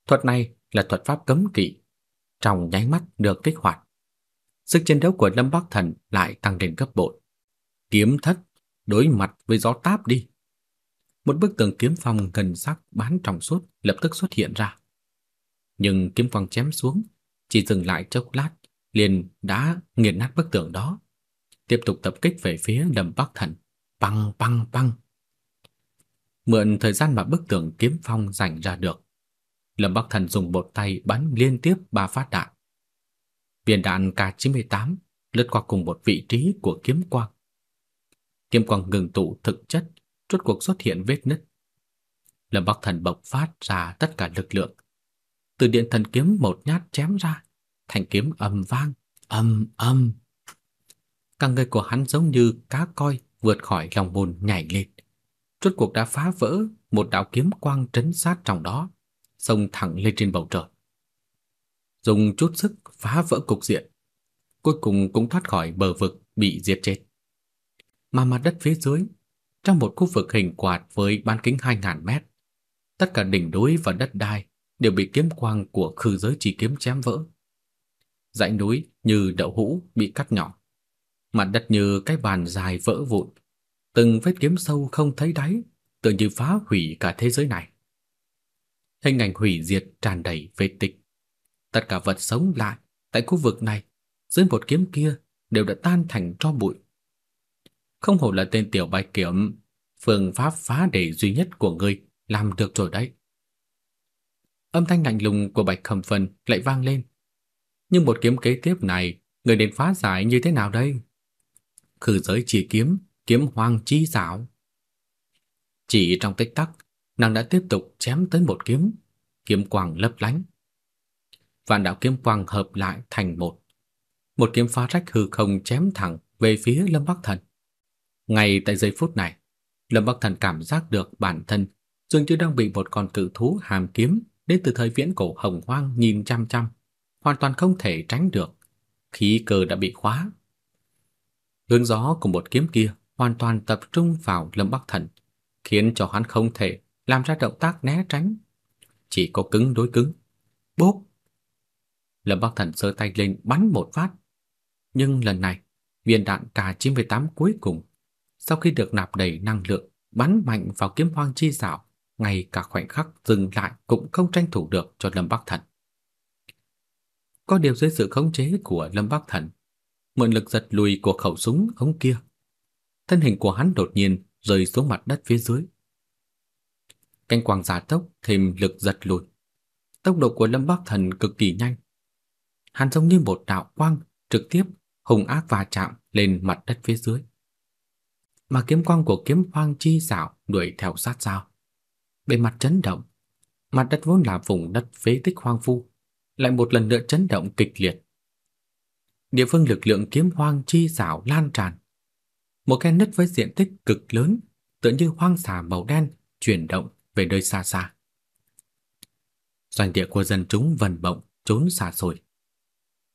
Thuật này là thuật pháp cấm kỵ. Trong nháy mắt được kích hoạt. Sức chiến đấu của Lâm Bắc Thần lại tăng lên gấp bội. Kiếm thất đối mặt với gió táp đi. Một bức tường kiếm phong gần sắc bán trong suốt lập tức xuất hiện ra. Nhưng kiếm quang chém xuống, chỉ dừng lại chốc lát, liền đã nghiền nát bức tường đó. Tiếp tục tập kích về phía Lâm Bắc Thần, băng băng băng. Mượn thời gian mà bức tường kiếm phong dành ra được, Lâm Bắc Thần dùng một tay bắn liên tiếp ba phát đạn. Viên đạn K98 lướt qua cùng một vị trí của kiếm quang. Kiếm quang ngừng tụ thực chất, rốt cuộc xuất hiện vết nứt. Lâm Bắc Thần bộc phát ra tất cả lực lượng. Từ điện thần kiếm một nhát chém ra, thành kiếm ầm vang, ầm ầm. Cả người của hắn giống như cá coi vượt khỏi lòng bùn nhảy lên. Rốt cuộc đã phá vỡ một đạo kiếm quang trấn sát trong đó, xông thẳng lên trên bầu trời. Dùng chút sức phá vỡ cục diện, cuối cùng cũng thoát khỏi bờ vực bị diệt chết. Mà mặt đất phía dưới, trong một khu vực hình quạt với bán kính 2000 mét, tất cả đỉnh núi và đất đai đều bị kiếm quang của khư giới chỉ kiếm chém vỡ. Dãy núi như đậu hũ bị cắt nhỏ, mặt đất như cái bàn dài vỡ vụn, từng vết kiếm sâu không thấy đáy, tự như phá hủy cả thế giới này. Hình ảnh hủy diệt tràn đầy vết tích. Tất cả vật sống lại tại khu vực này, dưới một kiếm kia đều đã tan thành tro bụi. Không hổ là tên tiểu bạch kiểm, phương pháp phá đề duy nhất của ngươi làm được rồi đấy. Âm thanh lạnh lùng của Bạch Khẩm Vân lại vang lên. Nhưng một kiếm kế tiếp này, người đến phá giải như thế nào đây? Khử giới chỉ kiếm, kiếm hoang chi xảo. Chỉ trong tích tắc, nàng đã tiếp tục chém tới một kiếm, kiếm quang lấp lánh. Vạn đạo kiếm quang hợp lại thành một. Một kiếm phá rách hư không chém thẳng về phía Lâm Bắc Thần. Ngay tại giây phút này, Lâm Bắc Thần cảm giác được bản thân dường như đang bị một con cự thú hàm kiếm đến từ thời viễn cổ hồng hoang nhìn chăm chăm, hoàn toàn không thể tránh được. Khí cơ đã bị khóa. Hướng gió của một kiếm kia hoàn toàn tập trung vào Lâm Bắc Thần, khiến cho hắn không thể làm ra động tác né tránh. Chỉ có cứng đối cứng. Bốp! Lâm Bắc Thần giơ tay lên bắn một phát. Nhưng lần này, viên đạn K98 cuối cùng, sau khi được nạp đầy năng lượng, bắn mạnh vào kiếm hoang chi xảo, ngay cả khoảnh khắc dừng lại cũng không tranh thủ được cho Lâm Bắc Thần. Có điều dưới sự khống chế của Lâm Bắc Thần, mượn lực giật lùi của khẩu súng ống kia, thân hình của hắn đột nhiên rơi xuống mặt đất phía dưới. Cánh quang giả tốc thêm lực giật lùi. Tốc độ của Lâm Bắc Thần cực kỳ nhanh. Hắn giống như một đạo quang trực tiếp hùng ác va chạm lên mặt đất phía dưới. Mà kiếm quang của kiếm hoang chi xảo đuổi theo sát sao. Bề mặt chấn động, mặt đất vốn là vùng đất phế tích hoang vu, lại một lần nữa chấn động kịch liệt. Địa phương lực lượng kiếm hoang chi xảo lan tràn. Một khe nứt với diện tích cực lớn, tựa như hoang xà màu đen chuyển động về nơi xa xa. Doanh địa của dân chúng vần bộng trốn xa xôi.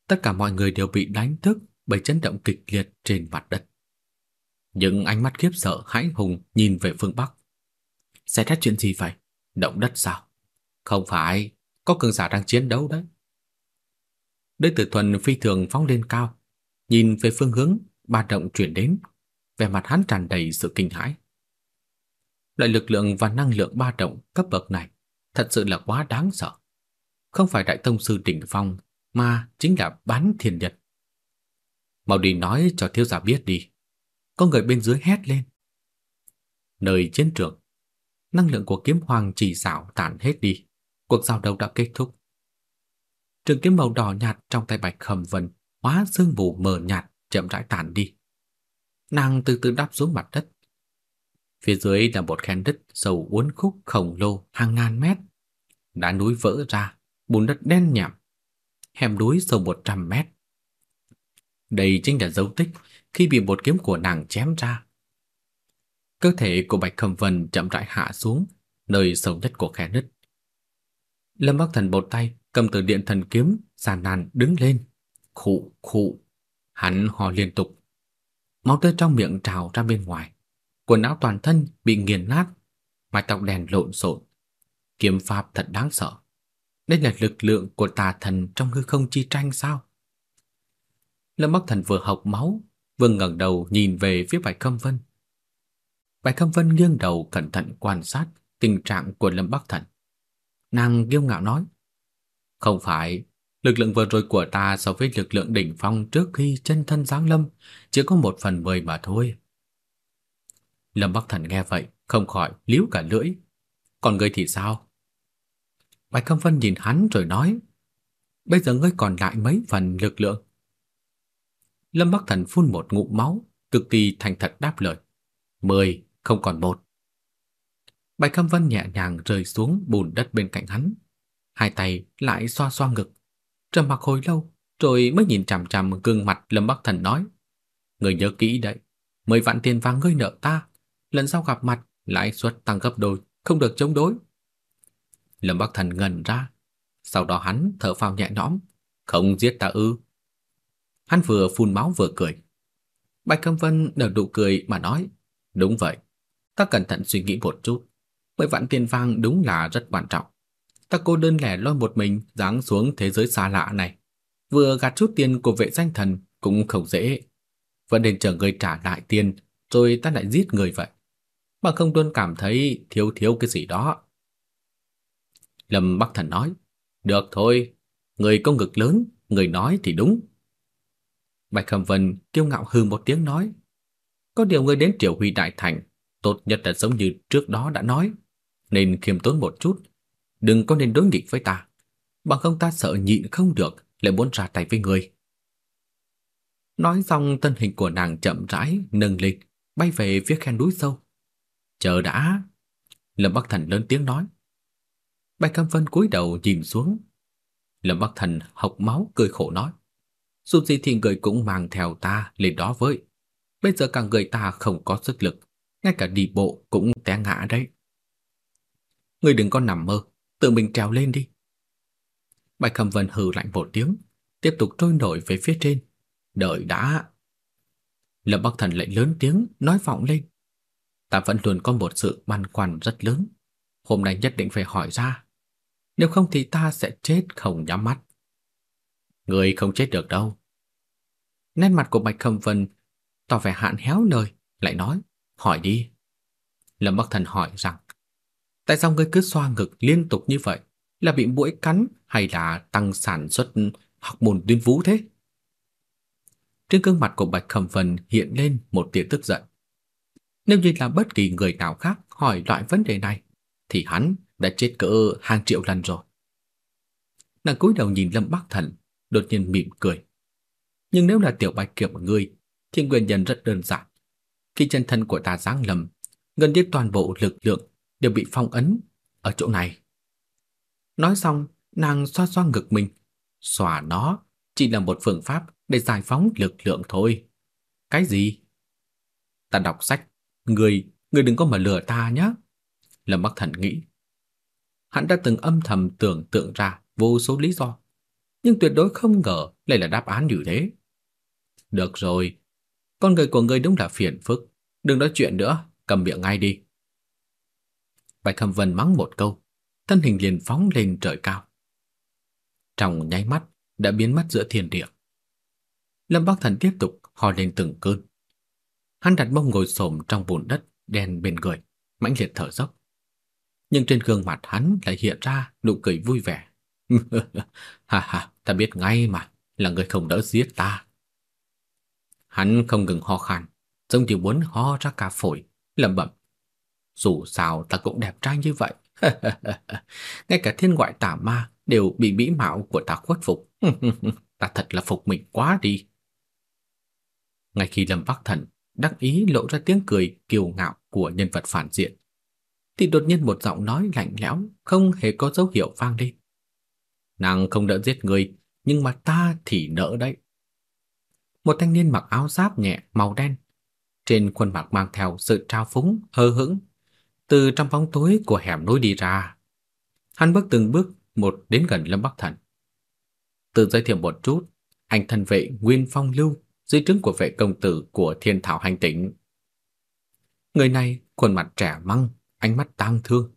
Tất cả mọi người đều bị đánh thức bởi chấn động kịch liệt trên mặt đất. Những ánh mắt khiếp sợ hãi hùng nhìn về phương Bắc. Xảy ra chuyện gì vậy? Động đất sao? Không phải, có cường giả đang chiến đấu đấy. Đới tử thuần phi thường phóng lên cao, nhìn về phương hướng ba động chuyển đến, vẻ mặt hắn tràn đầy sự kinh hãi. Loại lực lượng và năng lượng ba động cấp bậc này thật sự là quá đáng sợ. Không phải đại tông sư đỉnh phong mà chính là bán thiên nhật. Mau đi nói cho thiếu gia biết đi. Có người bên dưới hét lên. Nơi chiến trường, năng lượng của kiếm hoàng chỉ xảo tản hết đi. Cuộc giao đấu đã kết thúc. Trường kiếm màu đỏ nhạt trong tay Bạch Khâm Vân hóa sương mù mờ nhạt chậm rãi tản đi. Nàng từ từ đáp xuống mặt đất. Phía dưới là một khe đất sâu uốn khúc khổng lồ hàng ngàn mét. Đá núi vỡ ra, bùn đất đen nhảm. Hẻm núi sâu 100 mét. Đây chính là dấu tích khi bị một kiếm của nàng chém ra. Cơ thể của Bạch Khâm Vân chậm rãi hạ xuống, nơi sâu nhất của khe nứt. Lâm Bắc Thần bột tay, cầm từ điện thần kiếm, giàn nàn đứng lên. Khụ, khụ. Hắn hò liên tục. Máu tươi trong miệng trào ra bên ngoài. Quần áo toàn thân bị nghiền nát, mái tóc đen lộn xộn. Kiếm pháp thật đáng sợ. Đây là lực lượng của tà thần trong hư không chi tranh sao? Lâm Bắc Thần vừa học máu, vừa ngẩng đầu nhìn về phía Bạch Khâm Vân. Bạch Khâm Vân nghiêng đầu cẩn thận quan sát tình trạng của Lâm Bắc Thần. Nàng kiêu ngạo nói, không phải, lực lượng vừa rồi của ta so với lực lượng đỉnh phong trước khi chân thân giáng lâm chỉ có một phần mười mà thôi. Lâm Bắc Thần nghe vậy, không khỏi líu cả lưỡi. Còn ngươi thì sao? Bạch Khâm Vân nhìn hắn rồi nói, bây giờ ngươi còn lại mấy phần lực lượng? Lâm Bắc Thần phun một ngụm máu, cực kỳ thành thật đáp lời. Mười, không còn một. Bạch Khâm Vân nhẹ nhàng rơi xuống bùn đất bên cạnh hắn. Hai tay lại xoa xoa ngực. Trầm mặc hồi lâu, rồi mới nhìn chằm chằm gương mặt Lâm Bắc Thần nói. Người nhớ kỹ đấy, mười vạn tiền vàng ngươi nợ ta. Lần sau gặp mặt, lãi suất tăng gấp đôi, không được chống đối. Lâm Bắc Thần ngần ra. Sau đó hắn thở phào nhẹ nhõm. Không giết ta ư. Hắn vừa phun máu vừa cười. Bạch Cẩm Vân nở nụ cười mà nói, đúng vậy, ta cẩn thận suy nghĩ một chút, mười vạn tiền vàng đúng là rất quan trọng. Ta cô đơn lẻ loi một mình giáng xuống thế giới xa lạ này, vừa gạt chút tiền của vệ danh thần cũng không dễ. Vẫn nên chờ người trả lại tiền, rồi ta lại giết người vậy. Mà không luôn cảm thấy thiếu thiếu cái gì đó. Lâm Bắc Thần nói, được thôi, người công ngực lớn, người nói thì đúng. Bạch Khâm Vân kiêu ngạo hừ một tiếng nói. Có điều người đến Triều Huy Đại Thành, tốt nhất là giống như trước đó đã nói. Nên khiêm tốn một chút, đừng có nên đối nghịch với ta. Bằng không ta sợ nhịn không được, lại muốn ra tay với người. Nói xong thân hình của nàng chậm rãi nâng lên, bay về phía khe núi sâu. Chờ đã. Lâm Bắc Thần lớn tiếng nói. Bạch Cam Vân cúi đầu nhìn xuống. Lâm Bắc Thần hộc máu cười khổ nói. Dù gì thì người cũng mang theo ta lên đó với. Bây giờ cả người ta không có sức lực, ngay cả đi bộ cũng té ngã đấy. Người đừng có nằm mơ, tự mình trèo lên đi. Bạch Khâm Vân hừ lạnh một tiếng, tiếp tục trôi nổi về phía trên. Đợi đã. Lâm Bắc Thần lại lớn tiếng nói vọng lên. Ta vẫn luôn có một sự băn khoăn rất lớn. Hôm nay nhất định phải hỏi ra. Nếu không thì ta sẽ chết không nhắm mắt. Người không chết được đâu. Nét mặt của Bạch Khâm Vân tỏ vẻ hạn héo lời, lại nói, hỏi đi. Lâm Bắc Thần hỏi rằng, tại sao ngươi cứ xoa ngực liên tục như vậy? Là bị mũi cắn hay là tăng sản xuất học môn tuyên vũ thế? Trên gương mặt của Bạch Khẩm Vân hiện lên một tia tức giận. Nếu như là bất kỳ người nào khác hỏi loại vấn đề này, thì hắn đã chết cỡ hàng triệu lần rồi. Nàng cúi đầu nhìn Lâm Bắc Thần, đột nhiên mỉm cười. Nhưng nếu là tiểu bạch kiểm ngươi, thì nguyên nhân rất đơn giản. Khi chân thân của ta giáng lầm, gần như toàn bộ lực lượng đều bị phong ấn ở chỗ này. Nói xong, nàng xoa xoa ngực mình, xòa nó chỉ là một phương pháp để giải phóng lực lượng thôi. Cái gì? Ta đọc sách, người, người đừng có mà lừa ta nhé. Lâm Bắc Thần nghĩ. Hắn đã từng âm thầm tưởng tượng ra vô số lý do, nhưng tuyệt đối không ngờ lại là đáp án như thế. Được rồi, con người của người đúng là phiền phức, đừng nói chuyện nữa, cầm miệng ngay đi. Bạch Khâm Vân mắng một câu, thân hình liền phóng lên trời cao. Trong nháy mắt đã biến mất giữa thiên địa. Lâm Bắc Thần tiếp tục ho lên từng cơn. Hắn đặt mông ngồi xổm trong bùn đất đen bên người, mãnh liệt thở dốc. Nhưng trên gương mặt hắn lại hiện ra nụ cười vui vẻ. ha ha, ta biết ngay mà, là người không đỡ giết ta. Hắn không ngừng ho khan, giống như muốn ho ra cả phổi, lẩm bẩm. Dù sao ta cũng đẹp trai như vậy. Ngay cả thiên ngoại tà ma đều bị mỹ mạo của ta khuất phục. ta thật là phục mình quá đi. Ngay khi Lâm Bắc Thần đắc ý lộ ra tiếng cười kiêu ngạo của nhân vật phản diện, thì đột nhiên một giọng nói lạnh lẽo không hề có dấu hiệu vang lên. Nàng không đỡ giết người, nhưng mà ta thì nỡ đấy. Một thanh niên mặc áo giáp nhẹ màu đen, trên khuôn mặt mang theo sự trao phúng, hờ hững, từ trong bóng tối của hẻm núi đi ra. Hắn bước từng bước một đến gần Lâm Bắc Thần. Tự giới thiệu một chút, anh thân vệ Nguyên Phong Lưu dưới trướng của vệ công tử của Thiên Thảo hành tỉnh. Người này khuôn mặt trẻ măng, ánh mắt tang thương.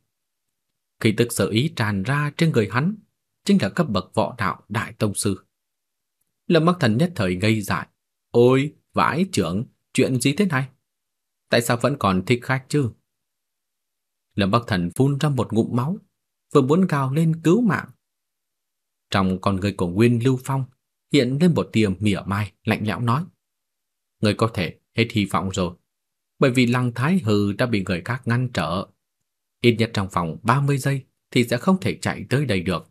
Khi tức sở ý tràn ra trên người hắn, chính là cấp bậc võ đạo đại tông sư. Lâm Bắc Thần nhất thời ngây dại. Ôi, vãi trưởng, chuyện gì thế này? Tại sao vẫn còn thích khách chứ? Lâm Bắc Thần phun ra một ngụm máu, vừa muốn gào lên cứu mạng. Trong con người của Nguyên Lưu Phong hiện lên một tia mỉa mai lạnh lẽo nói: "Người có thể hết hy vọng rồi, bởi vì Lăng Thái Hư đã bị người khác ngăn trở. Ít nhất trong vòng 30 giây thì sẽ không thể chạy tới đây được.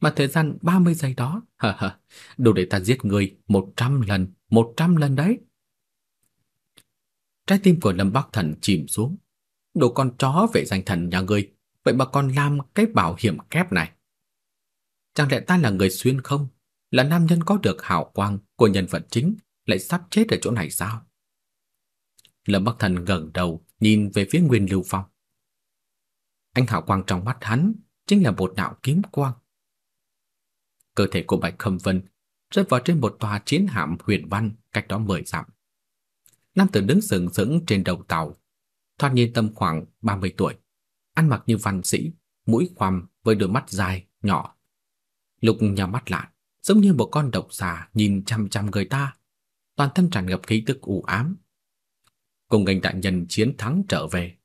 Mà thời gian 30 giây đó, hờ hờ, đủ để ta giết người 100 lần, 100 lần đấy." Trái tim của Lâm Bắc Thần chìm xuống. Đồ con chó vệ danh thần nhà ngươi, vậy mà còn làm cái bảo hiểm kép này. Chẳng lẽ ta là người xuyên không? Là nam nhân có được hào quang của nhân vật chính, lại sắp chết ở chỗ này sao? Lâm Bắc Thần ngẩng đầu nhìn về phía Nguyên Lưu Phong. Anh hào quang trong mắt hắn chính là một đạo kiếm quang. Cơ thể của Bạch Khâm Vân rơi vào trên một tòa chiến hạm huyền văn cách đó mười dặm. Nam tử đứng sừng sững trên đầu tàu, thoạt nhìn tầm khoảng 30 tuổi, ăn mặc như văn sĩ, mũi khoằm với đôi mắt dài, nhỏ. Lục nhắm mắt lại, giống như một con độc xà nhìn chăm chăm người ta, toàn thân tràn ngập khí tức u ám. Cùng ngành đại nhân chiến thắng trở về.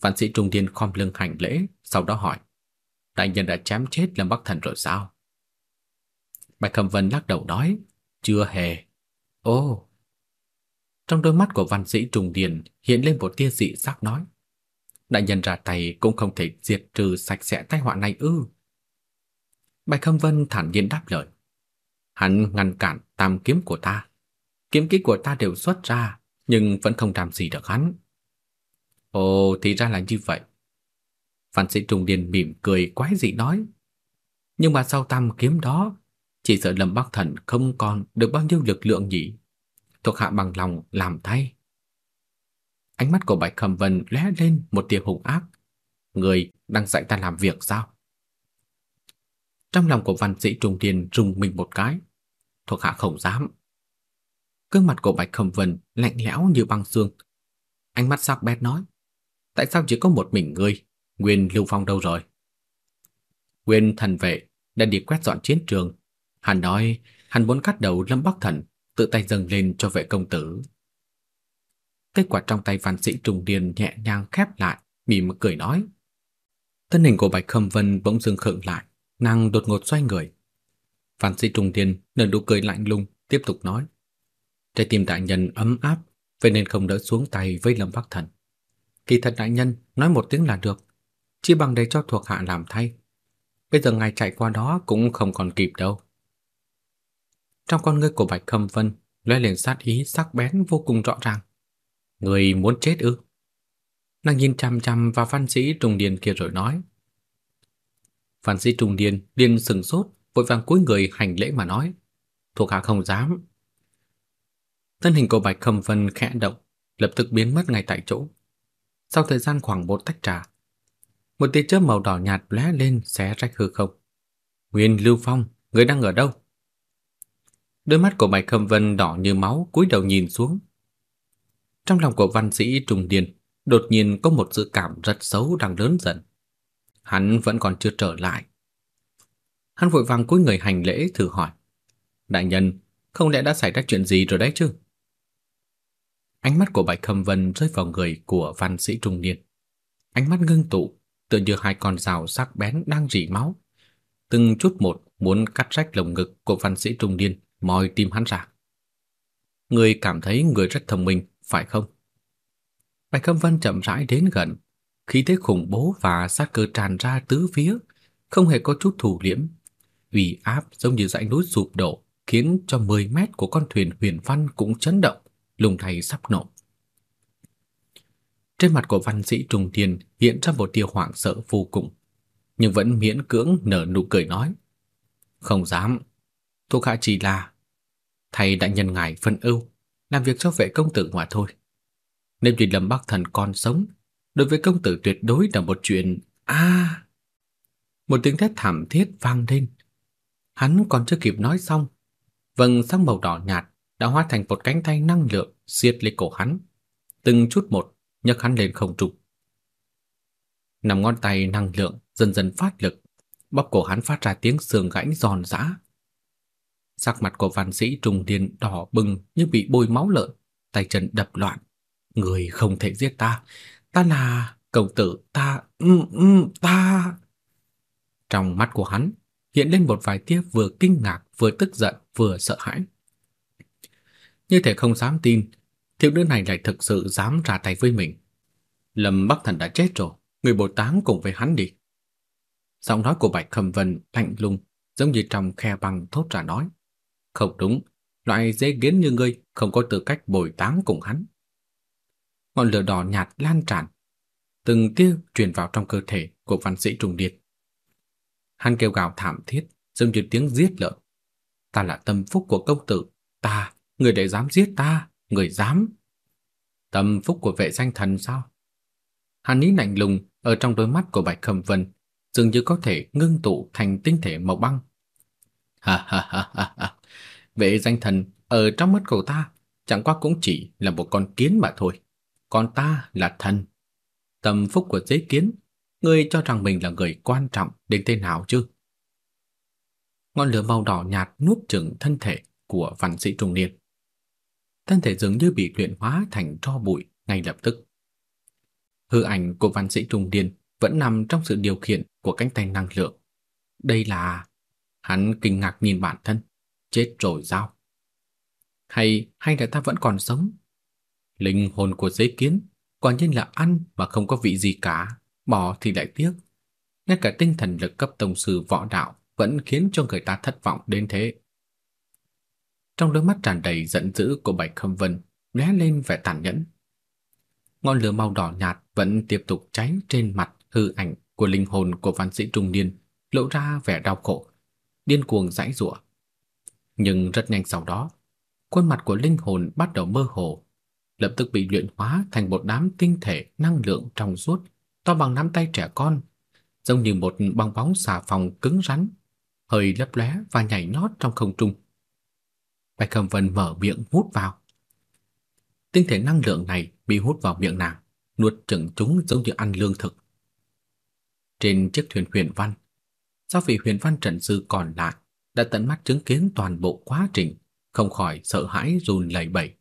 Văn sĩ trung niên khom lưng hành lễ, sau đó hỏi: "Đại nhân đã chém chết Lâm Bắc Thần rồi sao?" Bạch Khâm Vân lắc đầu nói: "Chưa hề." "Ồ." Trong đôi mắt của văn sĩ trùng điền hiện lên một tia dị sắc nói: "Đại nhân ra tay cũng không thể diệt trừ sạch sẽ tai họa này ư?" Bạch Khâm Vân thản nhiên đáp lời. Hắn ngăn cản tam kiếm của ta. Kiếm kích của ta đều xuất ra, nhưng vẫn không làm gì được hắn. Ồ, thì ra là như vậy. Phan sĩ Trung Điền mỉm cười quái dị nói. Nhưng mà sau tam kiếm đó, chỉ sợ Lâm Bắc Thần không còn được bao nhiêu lực lượng nhỉ. Thuộc hạ bằng lòng làm thay. Ánh mắt của Bạch Khâm Vân lóe lên một tia hung ác. Người đang dạy ta làm việc sao? Trong lòng của văn sĩ Trung Điền rung mình một cái. Thuộc hạ không dám. Cương mặt của Bạch Khâm Vân lạnh lẽo như băng xương. Ánh mắt sắc bét nói. Tại sao chỉ có một mình ngươi? Nguyên Lưu Phong đâu rồi? Nguyên thần vệ đã đi quét dọn chiến trường. Hắn nói hắn muốn cắt đầu Lâm Bắc Thần, tự tay dâng lên cho vệ công tử. Kết quả trong tay văn sĩ trùng Điền nhẹ nhàng khép lại, mỉm cười nói. Thân hình của Bạch Khâm Vân bỗng dưng khựng lại, nàng đột ngột xoay người. Văn sĩ trùng Điền nở nụ cười lạnh lùng, tiếp tục nói. Trái tim đại nhân ấm áp, vậy nên không đỡ xuống tay với Lâm Bắc Thần. Kỳ thật đại nhân nói một tiếng là được, chỉ bằng để cho thuộc hạ làm thay. Bây giờ ngài chạy qua đó cũng không còn kịp đâu. Trong con ngươi của Bạch Khâm Vân lóe lên sát ý sắc bén vô cùng rõ ràng. Người muốn chết ư? Nàng nhìn chăm chăm vào văn sĩ trùng Điền kia rồi nói. Văn sĩ trùng Điền điên sừng sốt, vội vàng cúi người hành lễ mà nói. Thuộc hạ không dám. Thân hình của Bạch Khâm Vân khẽ động, lập tức biến mất ngay tại chỗ. Sau thời gian khoảng một tách trà, một tia chớp màu đỏ nhạt lóe lên xé rách hư không. Nguyên Lưu Phong, người đang ở đâu? Đôi mắt của Bạch Khâm Vân đỏ như máu, cúi đầu nhìn xuống. Trong lòng của văn sĩ Trùng Điền đột nhiên có một dự cảm rất xấu đang lớn dần. Hắn vẫn còn chưa trở lại. Hắn vội vàng cúi người hành lễ thử hỏi. Đại nhân, không lẽ đã xảy ra chuyện gì rồi đấy chứ? Ánh mắt của Bạch Khâm Vân rơi vào người của văn sĩ trung niên. Ánh mắt ngưng tụ, tựa như hai con rào sắc bén đang rỉ máu. Từng chút một muốn cắt rách lồng ngực của văn sĩ trung niên, moi tim hắn ra. Người cảm thấy người rất thông minh, phải không? Bạch Khâm Vân chậm rãi đến gần, khí thế khủng bố và sát cơ tràn ra tứ phía, không hề có chút thủ liễm. Uy áp giống như dãy núi sụp đổ, khiến cho 10 mét của con thuyền huyền văn cũng chấn động, lùng thay sắp nổ. Trên mặt của văn sĩ Trung Thiên hiện ra một tia hoảng sợ vô cùng, nhưng vẫn miễn cưỡng nở nụ cười nói: "Không dám, thuộc hạ chỉ là thầy đại nhân ngài phân ưu, làm việc cho vệ công tử mà thôi. Nếu như Lâm Bắc Thần còn sống, đối với công tử tuyệt đối là một chuyện a." một tiếng thét thảm thiết vang lên. Hắn còn chưa kịp nói xong, vầng sáng màu đỏ nhạt đã hóa thành một cánh tay năng lượng siết lấy cổ hắn, từng chút một nhấc hắn lên không trung. Nằm ngón tay năng lượng dần dần phát lực, bóp cổ hắn phát ra tiếng xương gãy giòn giã. Sắc mặt của văn sĩ trùng điền đỏ bừng như bị bôi máu lợn, tay chân đập loạn. Người không thể giết ta, ta là công tử, ta, ừ, ừ, ta. Trong mắt của hắn hiện lên một vài tia vừa kinh ngạc, vừa tức giận, vừa sợ hãi. Như thể không dám tin, thiếu nữ này lại thực sự dám ra tay với mình. Lâm Bắc Thần đã chết rồi, người bồ táng cùng với hắn đi. Giọng nói của Bạch Khâm Vân lạnh lùng, giống như trong khe băng thốt ra nói. Không đúng, loại dễ kiến như ngươi không có tư cách bồi táng cùng hắn. Ngọn lửa đỏ nhạt lan tràn, từng tia truyền vào trong cơ thể của văn sĩ trùng điệt. Hắn kêu gào thảm thiết, giống như tiếng giết lợn. Ta là tâm phúc của công tử, ta, người để dám giết ta, người dám. Tâm phúc của vệ danh thần sao? hắn ý lạnh lùng ở trong đôi mắt của Bạch Khâm Vân dường như có thể ngưng tụ thành tinh thể màu băng. Ha ha ha ha ha. Vệ danh thần ở trong mắt cậu ta chẳng qua cũng chỉ là một con kiến mà thôi. Còn ta là thần. Tâm phúc của dế kiến, ngươi cho rằng mình là người quan trọng đến thế nào chứ? Ngọn lửa màu đỏ nhạt nuốt chửng thân thể của văn sĩ trung niên. Thân thể dường như bị luyện hóa thành tro bụi ngay lập tức. Hư ảnh của văn sĩ trung niên vẫn nằm trong sự điều khiển của cánh tay năng lượng. Đây là... Hắn kinh ngạc nhìn bản thân. Chết rồi sao? Hay hay là ta vẫn còn sống? Linh hồn của giấy kiến quả nhiên là ăn mà không có vị gì cả, bỏ thì lại tiếc. Ngay cả tinh thần lực cấp tông sư võ đạo vẫn khiến cho người ta thất vọng đến thế. Trong đôi mắt tràn đầy giận dữ của Bạch Khâm Vân lóe lên vẻ tàn nhẫn. Ngọn lửa màu đỏ nhạt vẫn tiếp tục cháy trên mặt hư ảnh của linh hồn của văn sĩ trung niên, lộ ra vẻ đau khổ, điên cuồng giãy giụa. Nhưng rất nhanh sau đó, khuôn mặt của linh hồn bắt đầu mơ hồ, lập tức bị luyện hóa thành một đám tinh thể năng lượng trong suốt, to bằng nắm tay trẻ con, giống như một bong bóng xà phòng cứng rắn, hơi lấp lóe và nhảy nhót trong không trung. Bạch Cẩm Vân mở miệng hút vào. Tinh thể năng lượng này bị hút vào miệng nàng, nuốt chửng chúng giống như ăn lương thực. Trên chiếc thuyền huyền văn, do vị huyền văn trận sư còn lại đã tận mắt chứng kiến toàn bộ quá trình, không khỏi sợ hãi run lẩy bẩy.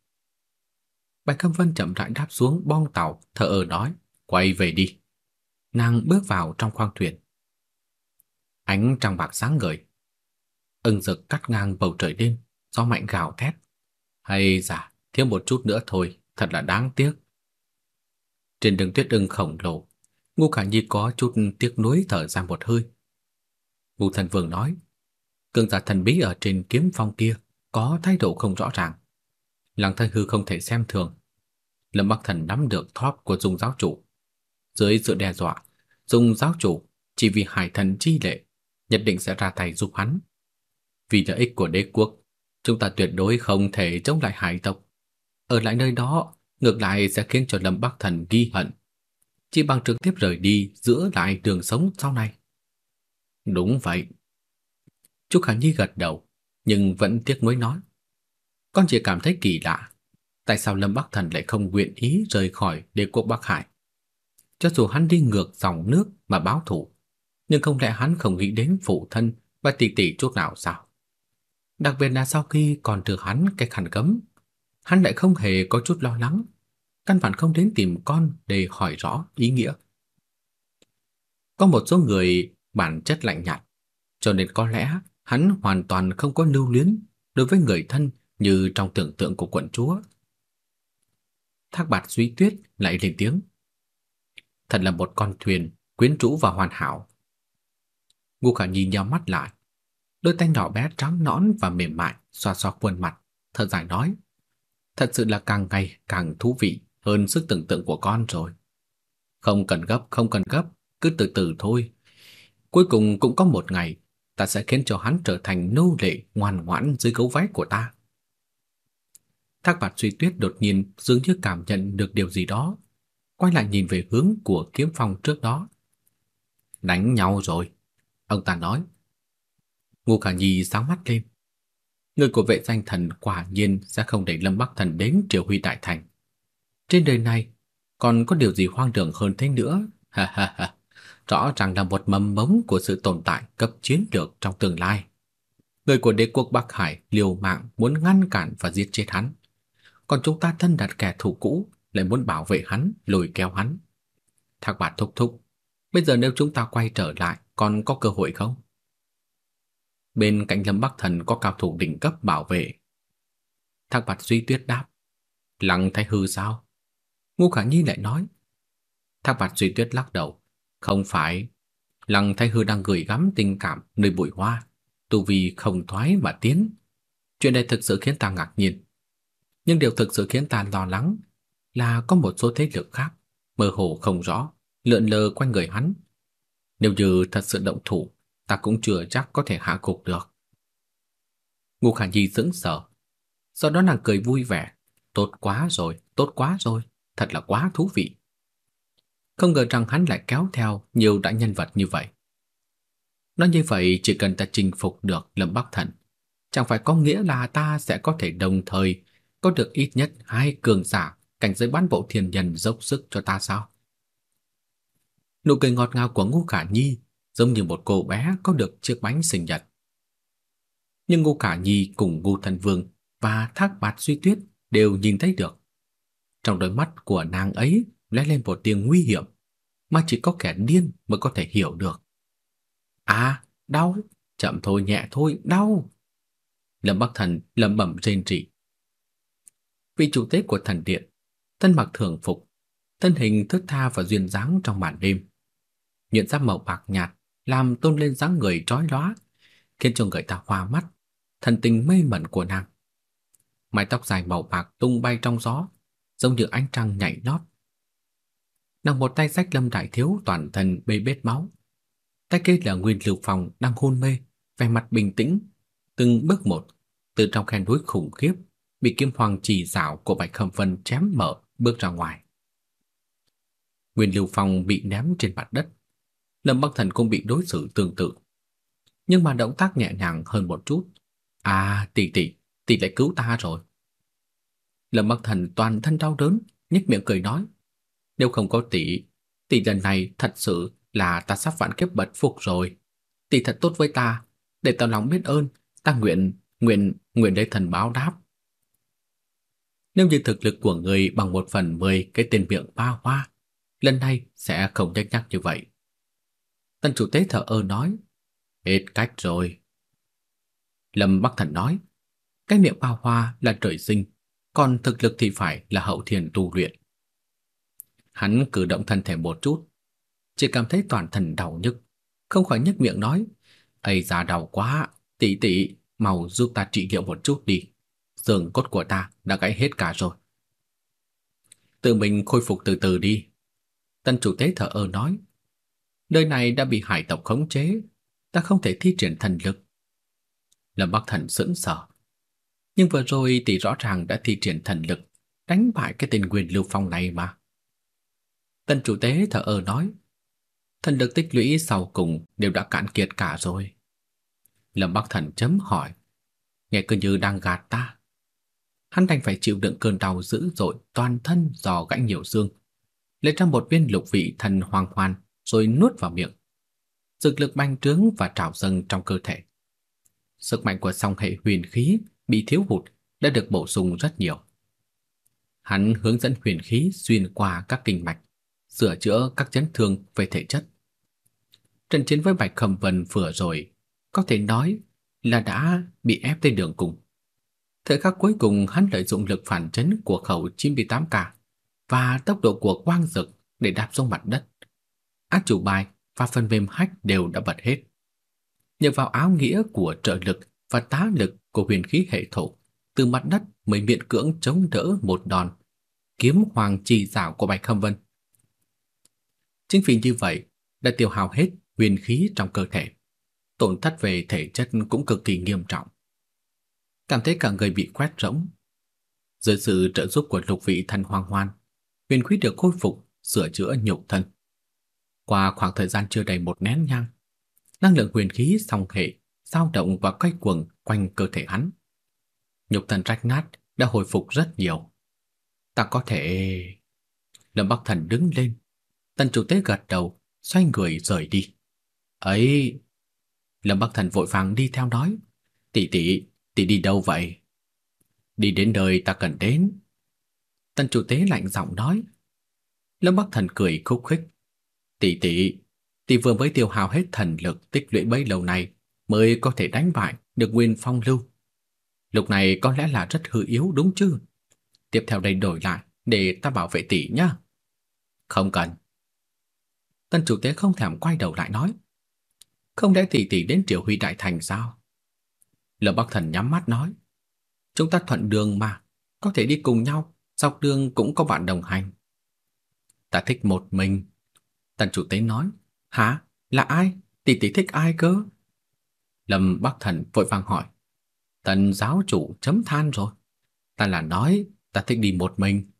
Bạch Cam Vân chậm rãi đáp xuống bong tàu, thở ở nói, quay về đi. Nàng bước vào trong khoang thuyền. Ánh trăng bạc sáng ngời. Ưng rực cắt ngang bầu trời đêm, gió mạnh gào thét. Hay giả, thiếu một chút nữa thôi, thật là đáng tiếc. Trên đường tuyết ưng khổng lồ, Ngô Khả Nhi có chút tiếc nuối thở ra một hơi. Ngô Thần Vương nói, cường giả thần bí ở trên kiếm phong kia có thái độ không rõ ràng. Lăng Thái Hư không thể xem thường. Lâm Bắc Thần nắm được thóp của Dung giáo chủ. Dưới sự đe dọa, Dung giáo chủ chỉ vì hải thần chi lệ nhất định sẽ ra tay giúp hắn. Vì lợi ích của đế quốc, chúng ta tuyệt đối không thể chống lại hải tộc. Ở lại nơi đó, ngược lại sẽ khiến cho Lâm Bắc Thần ghi hận. Chỉ bằng trực tiếp rời đi giữa lại đường sống sau này. Đúng vậy. Trúc Khả Nhi gật đầu, nhưng vẫn tiếc nuối nói. Con chỉ cảm thấy kỳ lạ. Tại sao Lâm Bắc Thần lại không nguyện ý rời khỏi đế quốc Bắc Hải? Cho dù hắn đi ngược dòng nước mà báo thù, nhưng không lẽ hắn không nghĩ đến phụ thân và tỷ tỷ chút nào sao? Đặc biệt là sau khi còn được hắn cái khăn cấm, hắn lại không hề có chút lo lắng, căn bản không đến tìm con để hỏi rõ ý nghĩa. Có một số người bản chất lạnh nhạt, cho nên có lẽ hắn hoàn toàn không có lưu luyến đối với người thân như trong tưởng tượng của quận chúa. Thác bạt suy tuyết lại lên tiếng. Thật là một con thuyền quyến rũ và hoàn hảo. Ngô Khả nhìn nhau mắt lại, đôi tay nhỏ bé trắng nõn và mềm mại xoa xoa khuôn mặt, thở dài nói: "Thật sự là càng ngày càng thú vị hơn sức tưởng tượng của con rồi. Không cần gấp, không cần gấp, cứ từ từ thôi. Cuối cùng cũng có một ngày ta sẽ khiến cho hắn trở thành nô lệ ngoan ngoãn dưới gấu váy của ta." Thác Bạt Suy Tuyết đột nhiên dường như cảm nhận được điều gì đó, quay lại nhìn về hướng của kiếm phong trước đó. Đánh nhau rồi, ông ta nói. Ngô Khả Nhi sáng mắt lên. Người của vệ danh thần quả nhiên sẽ không để Lâm Bắc Thần đến triều huy đại thành. Trên đời này còn có điều gì hoang đường hơn thế nữa? Ha ha ha. Rõ ràng là một mầm mống của sự tồn tại cấp chiến lược trong tương lai. Người của đế quốc Bắc Hải liều mạng muốn ngăn cản và giết chết hắn còn chúng ta thân đặt kẻ thù cũ lại muốn bảo vệ hắn, lùi kéo hắn. Thác bạt thúc thúc, bây giờ nếu chúng ta quay trở lại còn có cơ hội không? Bên cạnh Lâm Bắc Thần có cao thủ đỉnh cấp bảo vệ. Thác bạt suy tuyết đáp, lăng thái hư sao? Ngô Khả Nhi lại nói. Thác bạt suy tuyết lắc đầu, không phải. Lăng thái hư đang gửi gắm tình cảm nơi bụi hoa, tu vi không thoái mà tiến. Chuyện này thực sự khiến ta ngạc nhiên. Nhưng điều thực sự khiến ta lo lắng là có một số thế lực khác mơ hồ không rõ, lượn lờ quanh người hắn. Nếu như thật sự động thủ, ta cũng chưa chắc có thể hạ gục được. Ngô Khả Nhi sững sờ, sau đó nàng cười vui vẻ, tốt quá rồi, tốt quá rồi, thật là quá thú vị. Không ngờ rằng hắn lại kéo theo nhiều đại nhân vật như vậy. Nói như vậy chỉ cần ta chinh phục được Lâm Bắc Thần, chẳng phải có nghĩa là ta sẽ có thể đồng thời có được ít nhất hai cường giả cảnh giới bán bộ thiên nhân dốc sức cho ta sao? Nụ cười ngọt ngào của Ngô Khả Nhi giống như một cô bé có được chiếc bánh sinh nhật. Nhưng Ngô Khả Nhi cùng Ngô Thần Vương và Thác Bạt Suy Tuyết đều nhìn thấy được. Trong đôi mắt của nàng ấy lẽ lên một tiếng nguy hiểm mà chỉ có kẻ điên mới có thể hiểu được. À, đau, chậm thôi nhẹ thôi, đau. Lâm Bắc Thần lẩm bẩm rên rỉ vị chủ tế của thần điện, thân mặc thường phục, thân hình thướt tha và duyên dáng trong màn đêm. nhận giáp màu bạc nhạt làm tôn lên dáng người trói lóa, khiến cho người ta hoa mắt, thần tình mê mẩn của nàng. Mái tóc dài màu bạc tung bay trong gió, giống như ánh trăng nhảy nhót. Nàng một tay sách Lâm Đại Thiếu toàn thân bê bết máu. Tay kia là Nguyên Lưu Phong đang hôn mê, vẻ mặt bình tĩnh, từng bước một từ trong khe núi khủng khiếp bị kiếm hoàng chỉ dạo của Bạch Khâm Vân chém mở bước ra ngoài. Nguyên Lưu Phong bị ném trên mặt đất. Lâm Bắc Thần cũng bị đối xử tương tự. Nhưng mà động tác nhẹ nhàng hơn một chút. À, tỷ tỷ, tỷ lại cứu ta rồi. Lâm Bắc Thần toàn thân đau đớn, nhếch miệng cười nói. Nếu không có tỷ, tỷ lần này thật sự là ta sắp vạn kiếp bật phục rồi. Tỷ thật tốt với ta, để tao lòng biết ơn, ta nguyện, nguyện, nguyện để thần báo đáp. Nếu như thực lực của người bằng một phần mười cái tên miệng ba hoa, lần này sẽ không nhanh nhắc như vậy. Tân chủ tế thở ơ nói, hết cách rồi. Lâm Bắc Thần nói, cái miệng ba hoa là trời sinh, còn thực lực thì phải là hậu thiên tu luyện. Hắn cử động thân thể một chút, chỉ cảm thấy toàn thân đau nhức, không khỏi nhếch miệng nói, "Ây da đau quá, tỷ tỷ, mau giúp ta trị liệu một chút đi. Xương cốt của ta đã gãy hết cả rồi." Tự mình khôi phục từ từ đi. Tân chủ tế thở ơ nói, nơi này đã bị hải tộc khống chế, ta không thể thi triển thần lực. Lâm Bắc Thần sững sờ. Nhưng vừa rồi tỷ rõ ràng đã thi triển thần lực, đánh bại cái tên quyền Lưu Phong này mà. Tân chủ tế thở ơ nói, thần lực tích lũy sau cùng đều đã cạn kiệt cả rồi. Lâm Bắc Thần chấm hỏi, nghe cứ như đang gạt ta. Hắn đành phải chịu đựng cơn đau dữ dội toàn thân dò gãy nhiều xương, lấy ra một viên lục vị thần hoàng hoàn rồi nuốt vào miệng. Dược lực bành trướng và trào dâng trong cơ thể. Sức mạnh của song hệ huyền khí bị thiếu hụt đã được bổ sung rất nhiều. Hắn hướng dẫn huyền khí xuyên qua các kinh mạch, sửa chữa các chấn thương về thể chất. Trận chiến với Bạch Khâm Vân vừa rồi có thể nói là đã bị ép tới đường cùng. Thời khắc cuối cùng hắn lợi dụng lực phản chấn của khẩu 98K và tốc độ của quang dực để đạp xuống mặt đất. Ác chủ bài và phần mềm hack đều đã bật hết. Nhờ vào áo nghĩa của trợ lực và tá lực của huyền khí hệ thổ, từ mặt đất mới miễn cưỡng chống đỡ một đòn kiếm hoàng trì giảo của Bạch Khâm Vân. Chính vì như vậy đã tiêu hao hết huyền khí trong cơ thể. Tổn thất về thể chất cũng cực kỳ nghiêm trọng. Cảm thấy cả người bị quét rỗng. Dưới sự trợ giúp của lục vị thần hoàng hoan, huyền khí được khôi phục, sửa chữa nhục thân. Qua khoảng thời gian chưa đầy một nén nhang, năng lượng huyền khí song hệ dao động và quay cuồng quanh cơ thể hắn. Nhục thân rách nát đã hồi phục rất nhiều. Ta có thể... Lâm Bắc Thần đứng lên. Tần chủ tế gật đầu, xoay người rời đi. Ấy... Lâm Bắc Thần vội vàng đi theo nói. Tỷ tỷ, tỷ đi đâu vậy? Đi đến nơi ta cần đến. Tần chủ tế lạnh giọng nói. Lâm Bắc Thần cười khúc khích. Tỷ tỷ, tỷ vừa mới tiêu hao hết thần lực tích lũy bấy lâu này mới có thể đánh bại được Nguyên Phong Lưu. Lúc này có lẽ là rất hư yếu đúng chứ? Tiếp theo đây đổi lại để ta bảo vệ tỷ nhá. Không cần. Tân chủ tế không thèm quay đầu lại nói. Không lẽ tỷ tỷ đến Triều Huy Đại Thành sao? Lâm Bắc Thần nhắm mắt nói. Chúng ta thuận đường mà, có thể đi cùng nhau, dọc đường cũng có bạn đồng hành. Ta thích một mình. Tần chủ tế nói. Hả? Là ai? Tỷ tỷ thích ai cơ? Lâm Bắc Thần vội vàng hỏi. Tần giáo chủ chấm than rồi. Ta là nói ta thích đi một mình.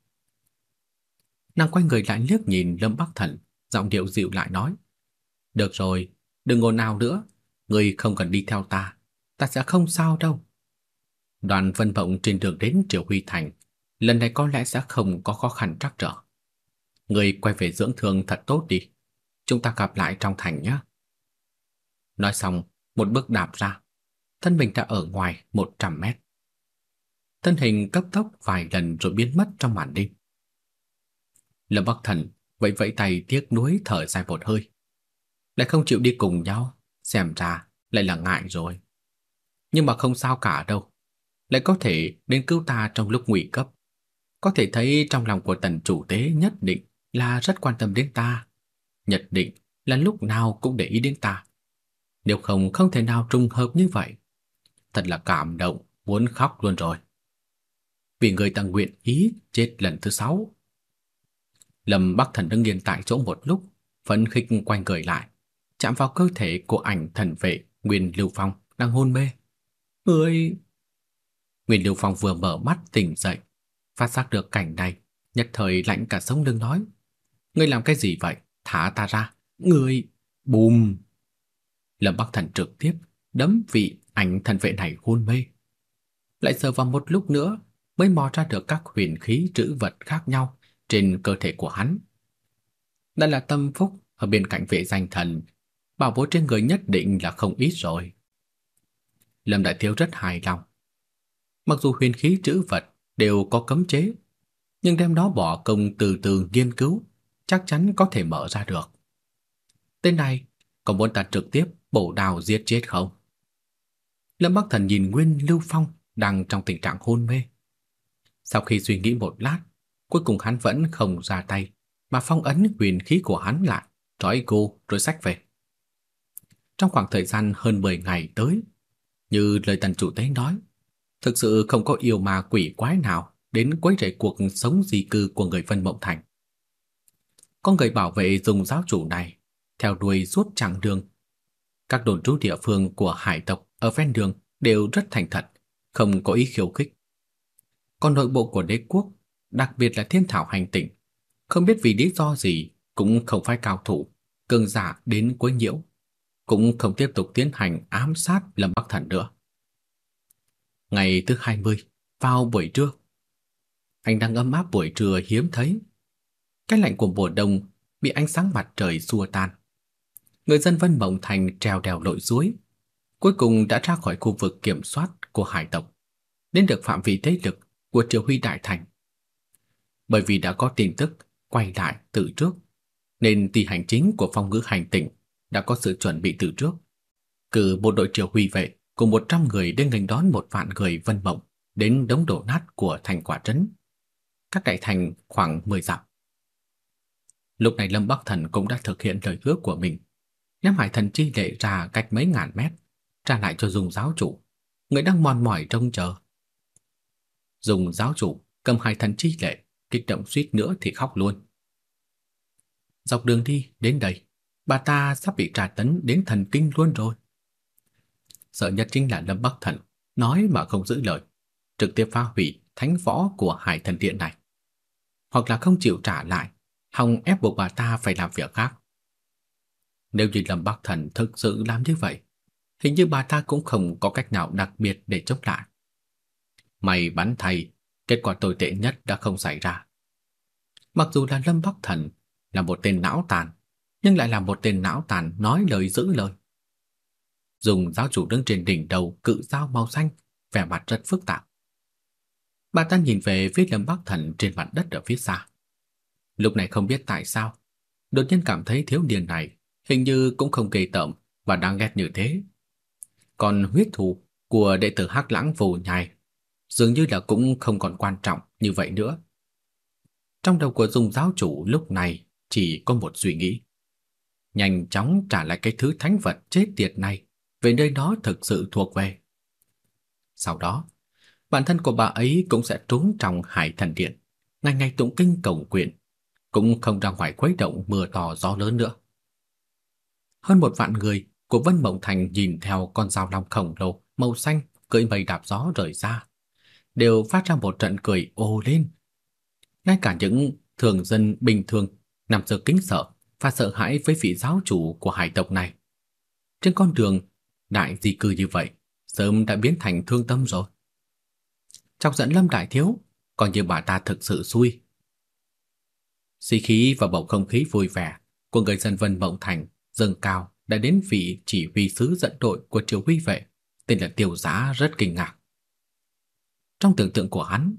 Nàng quay người lại liếc nhìn Lâm Bắc Thần, giọng điệu dịu lại nói. Được rồi, đừng ngồi nào nữa. Người không cần đi theo ta. Ta sẽ không sao đâu. Đoàn vân vọng trên đường đến Triều Huy Thành. Lần này có lẽ sẽ không có khó khăn trắc trở. Người quay về dưỡng thương thật tốt đi. Chúng ta gặp lại trong thành nhé. Nói xong, một bước đạp ra, thân mình đã ở ngoài 100 mét. Thân hình cấp tốc vài lần rồi biến mất trong màn đêm. Lâm Bắc Thần vẫy vẫy tay tiếc nuối thở dài một hơi. Lại không chịu đi cùng nhau, xem ra lại là ngại rồi. Nhưng mà không sao cả đâu. Lại có thể đến cứu ta trong lúc nguy cấp. Có thể thấy trong lòng của tần chủ tế nhất định là rất quan tâm đến ta. Nhất định là lúc nào cũng để ý đến ta. Nếu không không thể nào trùng hợp như vậy. Thật là cảm động, muốn khóc luôn rồi. Vì người ta nguyện ý chết lần thứ sáu. Lâm Bắc Thần đứng yên tại chỗ một lúc, phấn khích quay người lại, chạm vào cơ thể của ảnh thần vệ Nguyên Lưu Phong đang hôn mê. Người... Nguyên Lưu Phong vừa mở mắt tỉnh dậy, phát giác được cảnh này, nhất thời lạnh cả sống lưng nói. Ngươi làm cái gì vậy? Thả ta ra. Ngươi... Bùm! Lâm Bắc Thần trực tiếp đấm vị ảnh thần vệ này hôn mê. Lại sờ vào một lúc nữa mới mò ra được các huyền khí trữ vật khác nhau trên cơ thể của hắn. Đây là tâm phúc ở bên cạnh vệ danh thần, bảo bối trên người nhất định là không ít rồi. Lâm Đại Thiếu rất hài lòng. Mặc dù huyền khí trữ vật đều có cấm chế, nhưng đem nó bỏ công từ từ nghiên cứu, chắc chắn có thể mở ra được. Tên này, có muốn ta trực tiếp bổ đào giết chết không? Lâm Bắc Thần nhìn Nguyên Lưu Phong đang trong tình trạng hôn mê. Sau khi suy nghĩ một lát, cuối cùng hắn vẫn không ra tay, mà phong ấn huyền khí của hắn lại, trói cô rồi xách về. Trong khoảng thời gian hơn 10 ngày tới, như lời tần chủ tế nói, thực sự không có yêu ma quỷ quái nào đến quấy rầy cuộc sống di cư của người Vân Mộng Thành. Có người bảo vệ dùng giáo chủ này theo đuôi suốt chặng đường. Các đồn trú địa phương của hải tộc ở ven đường đều rất thành thật, không có ý khiêu khích. Còn nội bộ của đế quốc, đặc biệt là thiên thảo hành tinh, không biết vì lý do gì cũng không phải cao thủ, cường giả đến quấy nhiễu, cũng không tiếp tục tiến hành ám sát Lâm Bắc Thần nữa. Ngày thứ 20, vào buổi trưa, anh đang ấm áp buổi trưa hiếm thấy. Cái lạnh của mùa đông bị ánh sáng mặt trời xua tan. Người dân Vân Mộng Thành trèo đèo lội suối, cuối cùng đã ra khỏi khu vực kiểm soát của hải tộc, đến được phạm vi thế lực của Triều Huy Đại Thành. Bởi vì đã có tin tức quay lại từ trước, nên tỷ hành chính của phong ngữ hành tỉnh đã có sự chuẩn bị từ trước. Cử một đội triều huy vệ cùng 100 người đến nghênh đón một vạn người vân mộng đến đống đổ nát của thành quả trấn. Các đại thành khoảng 10 dặm. Lúc này Lâm Bắc Thần cũng đã thực hiện lời hứa của mình, ném hải thần chi lệ ra cách mấy ngàn mét, trả lại cho dùng giáo chủ, người đang mòn mỏi trông chờ. Dùng giáo chủ cầm hải thần chi lệ, kích động suýt nữa thì khóc luôn. Dọc đường đi đến đây, bà ta sắp bị tra tấn đến thần kinh luôn rồi. Sợ nhất chính là Lâm Bắc Thần, nói mà không giữ lời, trực tiếp phá hủy thánh võ của Hải Thần Điện này. Hoặc là không chịu trả lại, hòng ép buộc bà ta phải làm việc khác. Nếu như Lâm Bắc Thần thực sự làm như vậy, hình như bà ta cũng không có cách nào đặc biệt để chống lại. May bắn thầy, kết quả tồi tệ nhất đã không xảy ra. Mặc dù là Lâm Bắc Thần là một tên não tàn, nhưng lại là một tên não tàn nói lời giữ lời. Dùng giáo chủ đứng trên đỉnh đầu cự dao màu xanh, vẻ mặt rất phức tạp. Bà ta nhìn về phía Lâm Bắc Thần trên mặt đất ở phía xa. Lúc này không biết tại sao, đột nhiên cảm thấy thiếu niên này hình như cũng không kỳ tởm và đáng ghét như thế. Còn huyết thù của đệ tử Hắc Lãng Vô Nhai dường như là cũng không còn quan trọng như vậy nữa. Trong đầu của Dung giáo chủ lúc này chỉ có một suy nghĩ. Nhanh chóng trả lại cái thứ thánh vật chết tiệt này về nơi đó thực sự thuộc về. Sau đó, bản thân của bà ấy cũng sẽ trốn trong hải thần điện, ngày ngày tụng kinh cầu nguyện, cũng không ra ngoài quấy động mưa to gió lớn nữa. Hơn một vạn người của Vân Mộng Thành nhìn theo con dao long khổng lồ màu xanh cưỡi mây đạp gió rời ra, đều phát ra một trận cười ồ lên. Ngay cả những thường dân bình thường nằm giờ kính sợ và sợ hãi với vị giáo chủ của hải tộc này. Trên con đường đại di cư như vậy, sớm đã biến thành thương tâm rồi. Chọc giận Lâm Đại Thiếu, còn như bà ta thực sự xui. Xì khí và bầu không khí vui vẻ của người dân Vân Mộng Thành dâng cao đã đến vị chỉ huy sứ dẫn đội của triều huy vệ, tên là Tiêu Giá rất kinh ngạc. Trong tưởng tượng của hắn,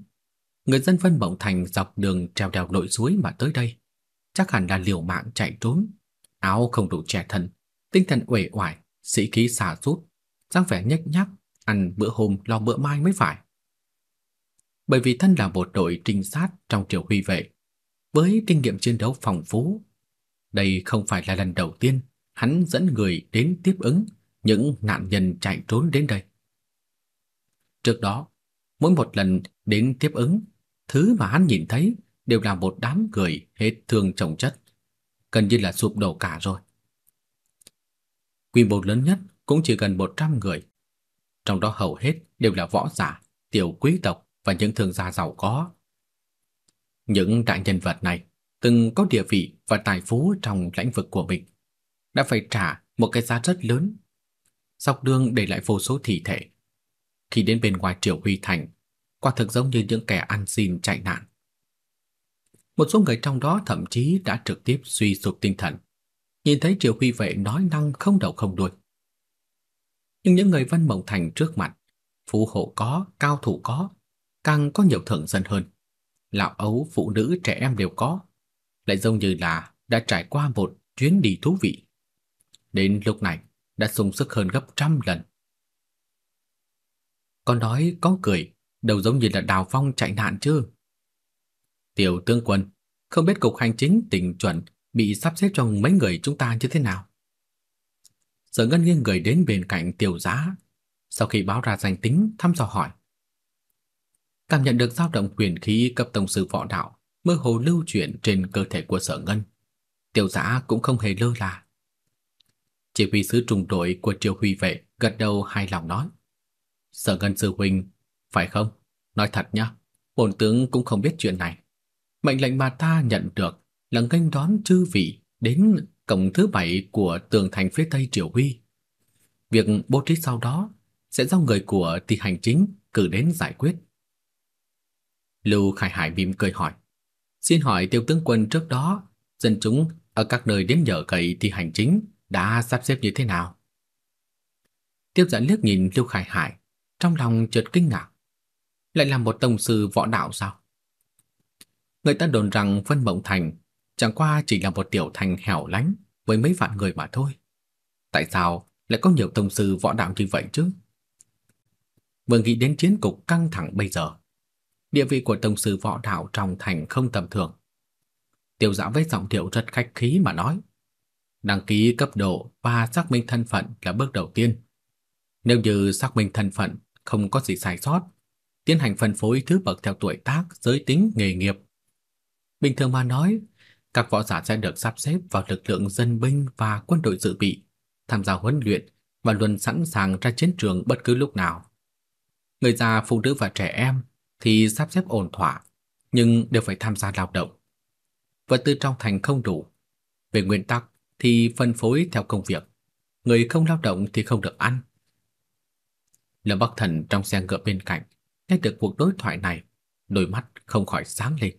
người dân Vân Mộng Thành dọc đường treo đèo lội suối mà tới đây, chắc hẳn là liều mạng chạy trốn, áo không đủ che thân, tinh thần uể oải, sĩ khí xả sút, dáng vẻ nhếch nhác, ăn bữa hôm lo bữa mai mới phải. Bởi vì thân là một đội trinh sát trong triều huy vệ, với kinh nghiệm chiến đấu phong phú, đây không phải là lần đầu tiên hắn dẫn người đến tiếp ứng những nạn nhân chạy trốn đến đây. Trước đó, mỗi một lần đến tiếp ứng, thứ mà hắn nhìn thấy đều là một đám người hết thương chồng chất, gần như là sụp đổ cả rồi. Quy mô lớn nhất cũng chỉ gần 100 người, trong đó hầu hết đều là võ giả, tiểu quý tộc và những thương gia giàu có. Những đại nhân vật này từng có địa vị và tài phú trong lĩnh vực của mình, đã phải trả một cái giá rất lớn. Dọc đường để lại vô số thi thể. Khi đến bên ngoài Triều Huy Thành, quả thực giống như những kẻ ăn xin chạy nạn. Một số người trong đó thậm chí đã trực tiếp suy sụp tinh thần, nhìn thấy Triều Huy vệ nói năng không đầu không đuôi. Nhưng những người Văn Mộng Thành trước mặt, phú hộ có, cao thủ có, càng có nhiều thượng dân hơn. Lão ấu, phụ nữ, trẻ em đều có, lại giống như là đã trải qua một chuyến đi thú vị. Đến lúc này đã sung sức hơn gấp trăm lần. Con nói có cười, đâu giống như là đào phong chạy nạn chứ. Tiểu tướng quân, không biết cục hành chính tỉnh chuẩn bị sắp xếp cho mấy người chúng ta như thế nào? Sở Ngân nghiêng người đến bên cạnh tiểu giá, sau khi báo ra danh tính thăm dò hỏi. Cảm nhận được dao động quyền khí cấp tổng sư võ đạo mơ hồ lưu chuyển trên cơ thể của Sở Ngân. Tiểu Giã cũng không hề lơ là. Chỉ huy sứ trùng đội của Triều Huy vệ gật đầu hài lòng nói: "Sở Ngân sư huynh, phải không? Nói thật nhá, bổn tướng cũng không biết chuyện này. Mệnh lệnh mà ta nhận được là nghênh đón chư vị đến cổng thứ bảy của tường thành phía tây Triều Huy. Việc bố trí sau đó sẽ do người của thị hành chính cử đến giải quyết." Lưu Khải Hải mỉm cười hỏi: Xin hỏi tiêu tướng quân trước đó, dân chúng ở các nơi đến nhờ cậy thì hành chính đã sắp xếp như thế nào? tiếp dẫn liếc nhìn Lưu Khải Hải, trong lòng chợt kinh ngạc. Lại là một tông sư võ đạo sao? Người ta đồn rằng Vân Mộng Thành chẳng qua chỉ là một tiểu thành hẻo lánh với mấy vạn người mà thôi. Tại sao lại có nhiều tông sư võ đạo như vậy chứ? Vừa nghĩ đến chiến cục căng thẳng bây giờ, địa vị của tông sư võ đạo trong thành không tầm thường. Tiêu Dã với giọng điệu rất khách khí mà nói, đăng ký cấp độ và xác minh thân phận là bước đầu tiên. Nếu như xác minh thân phận không có gì sai sót, tiến hành phân phối thứ bậc theo tuổi tác, giới tính, nghề nghiệp. Bình thường mà nói, các võ giả sẽ được sắp xếp vào lực lượng dân binh và quân đội dự bị, tham gia huấn luyện và luôn sẵn sàng ra chiến trường bất cứ lúc nào. Người già, phụ nữ và trẻ em thì sắp xếp ổn thỏa, nhưng đều phải tham gia lao động. Vật tư trong thành không đủ. Về nguyên tắc thì phân phối theo công việc, người không lao động thì không được ăn. Lâm Bắc Thần trong xe ngựa bên cạnh, nghe được cuộc đối thoại này, đôi mắt không khỏi sáng lên.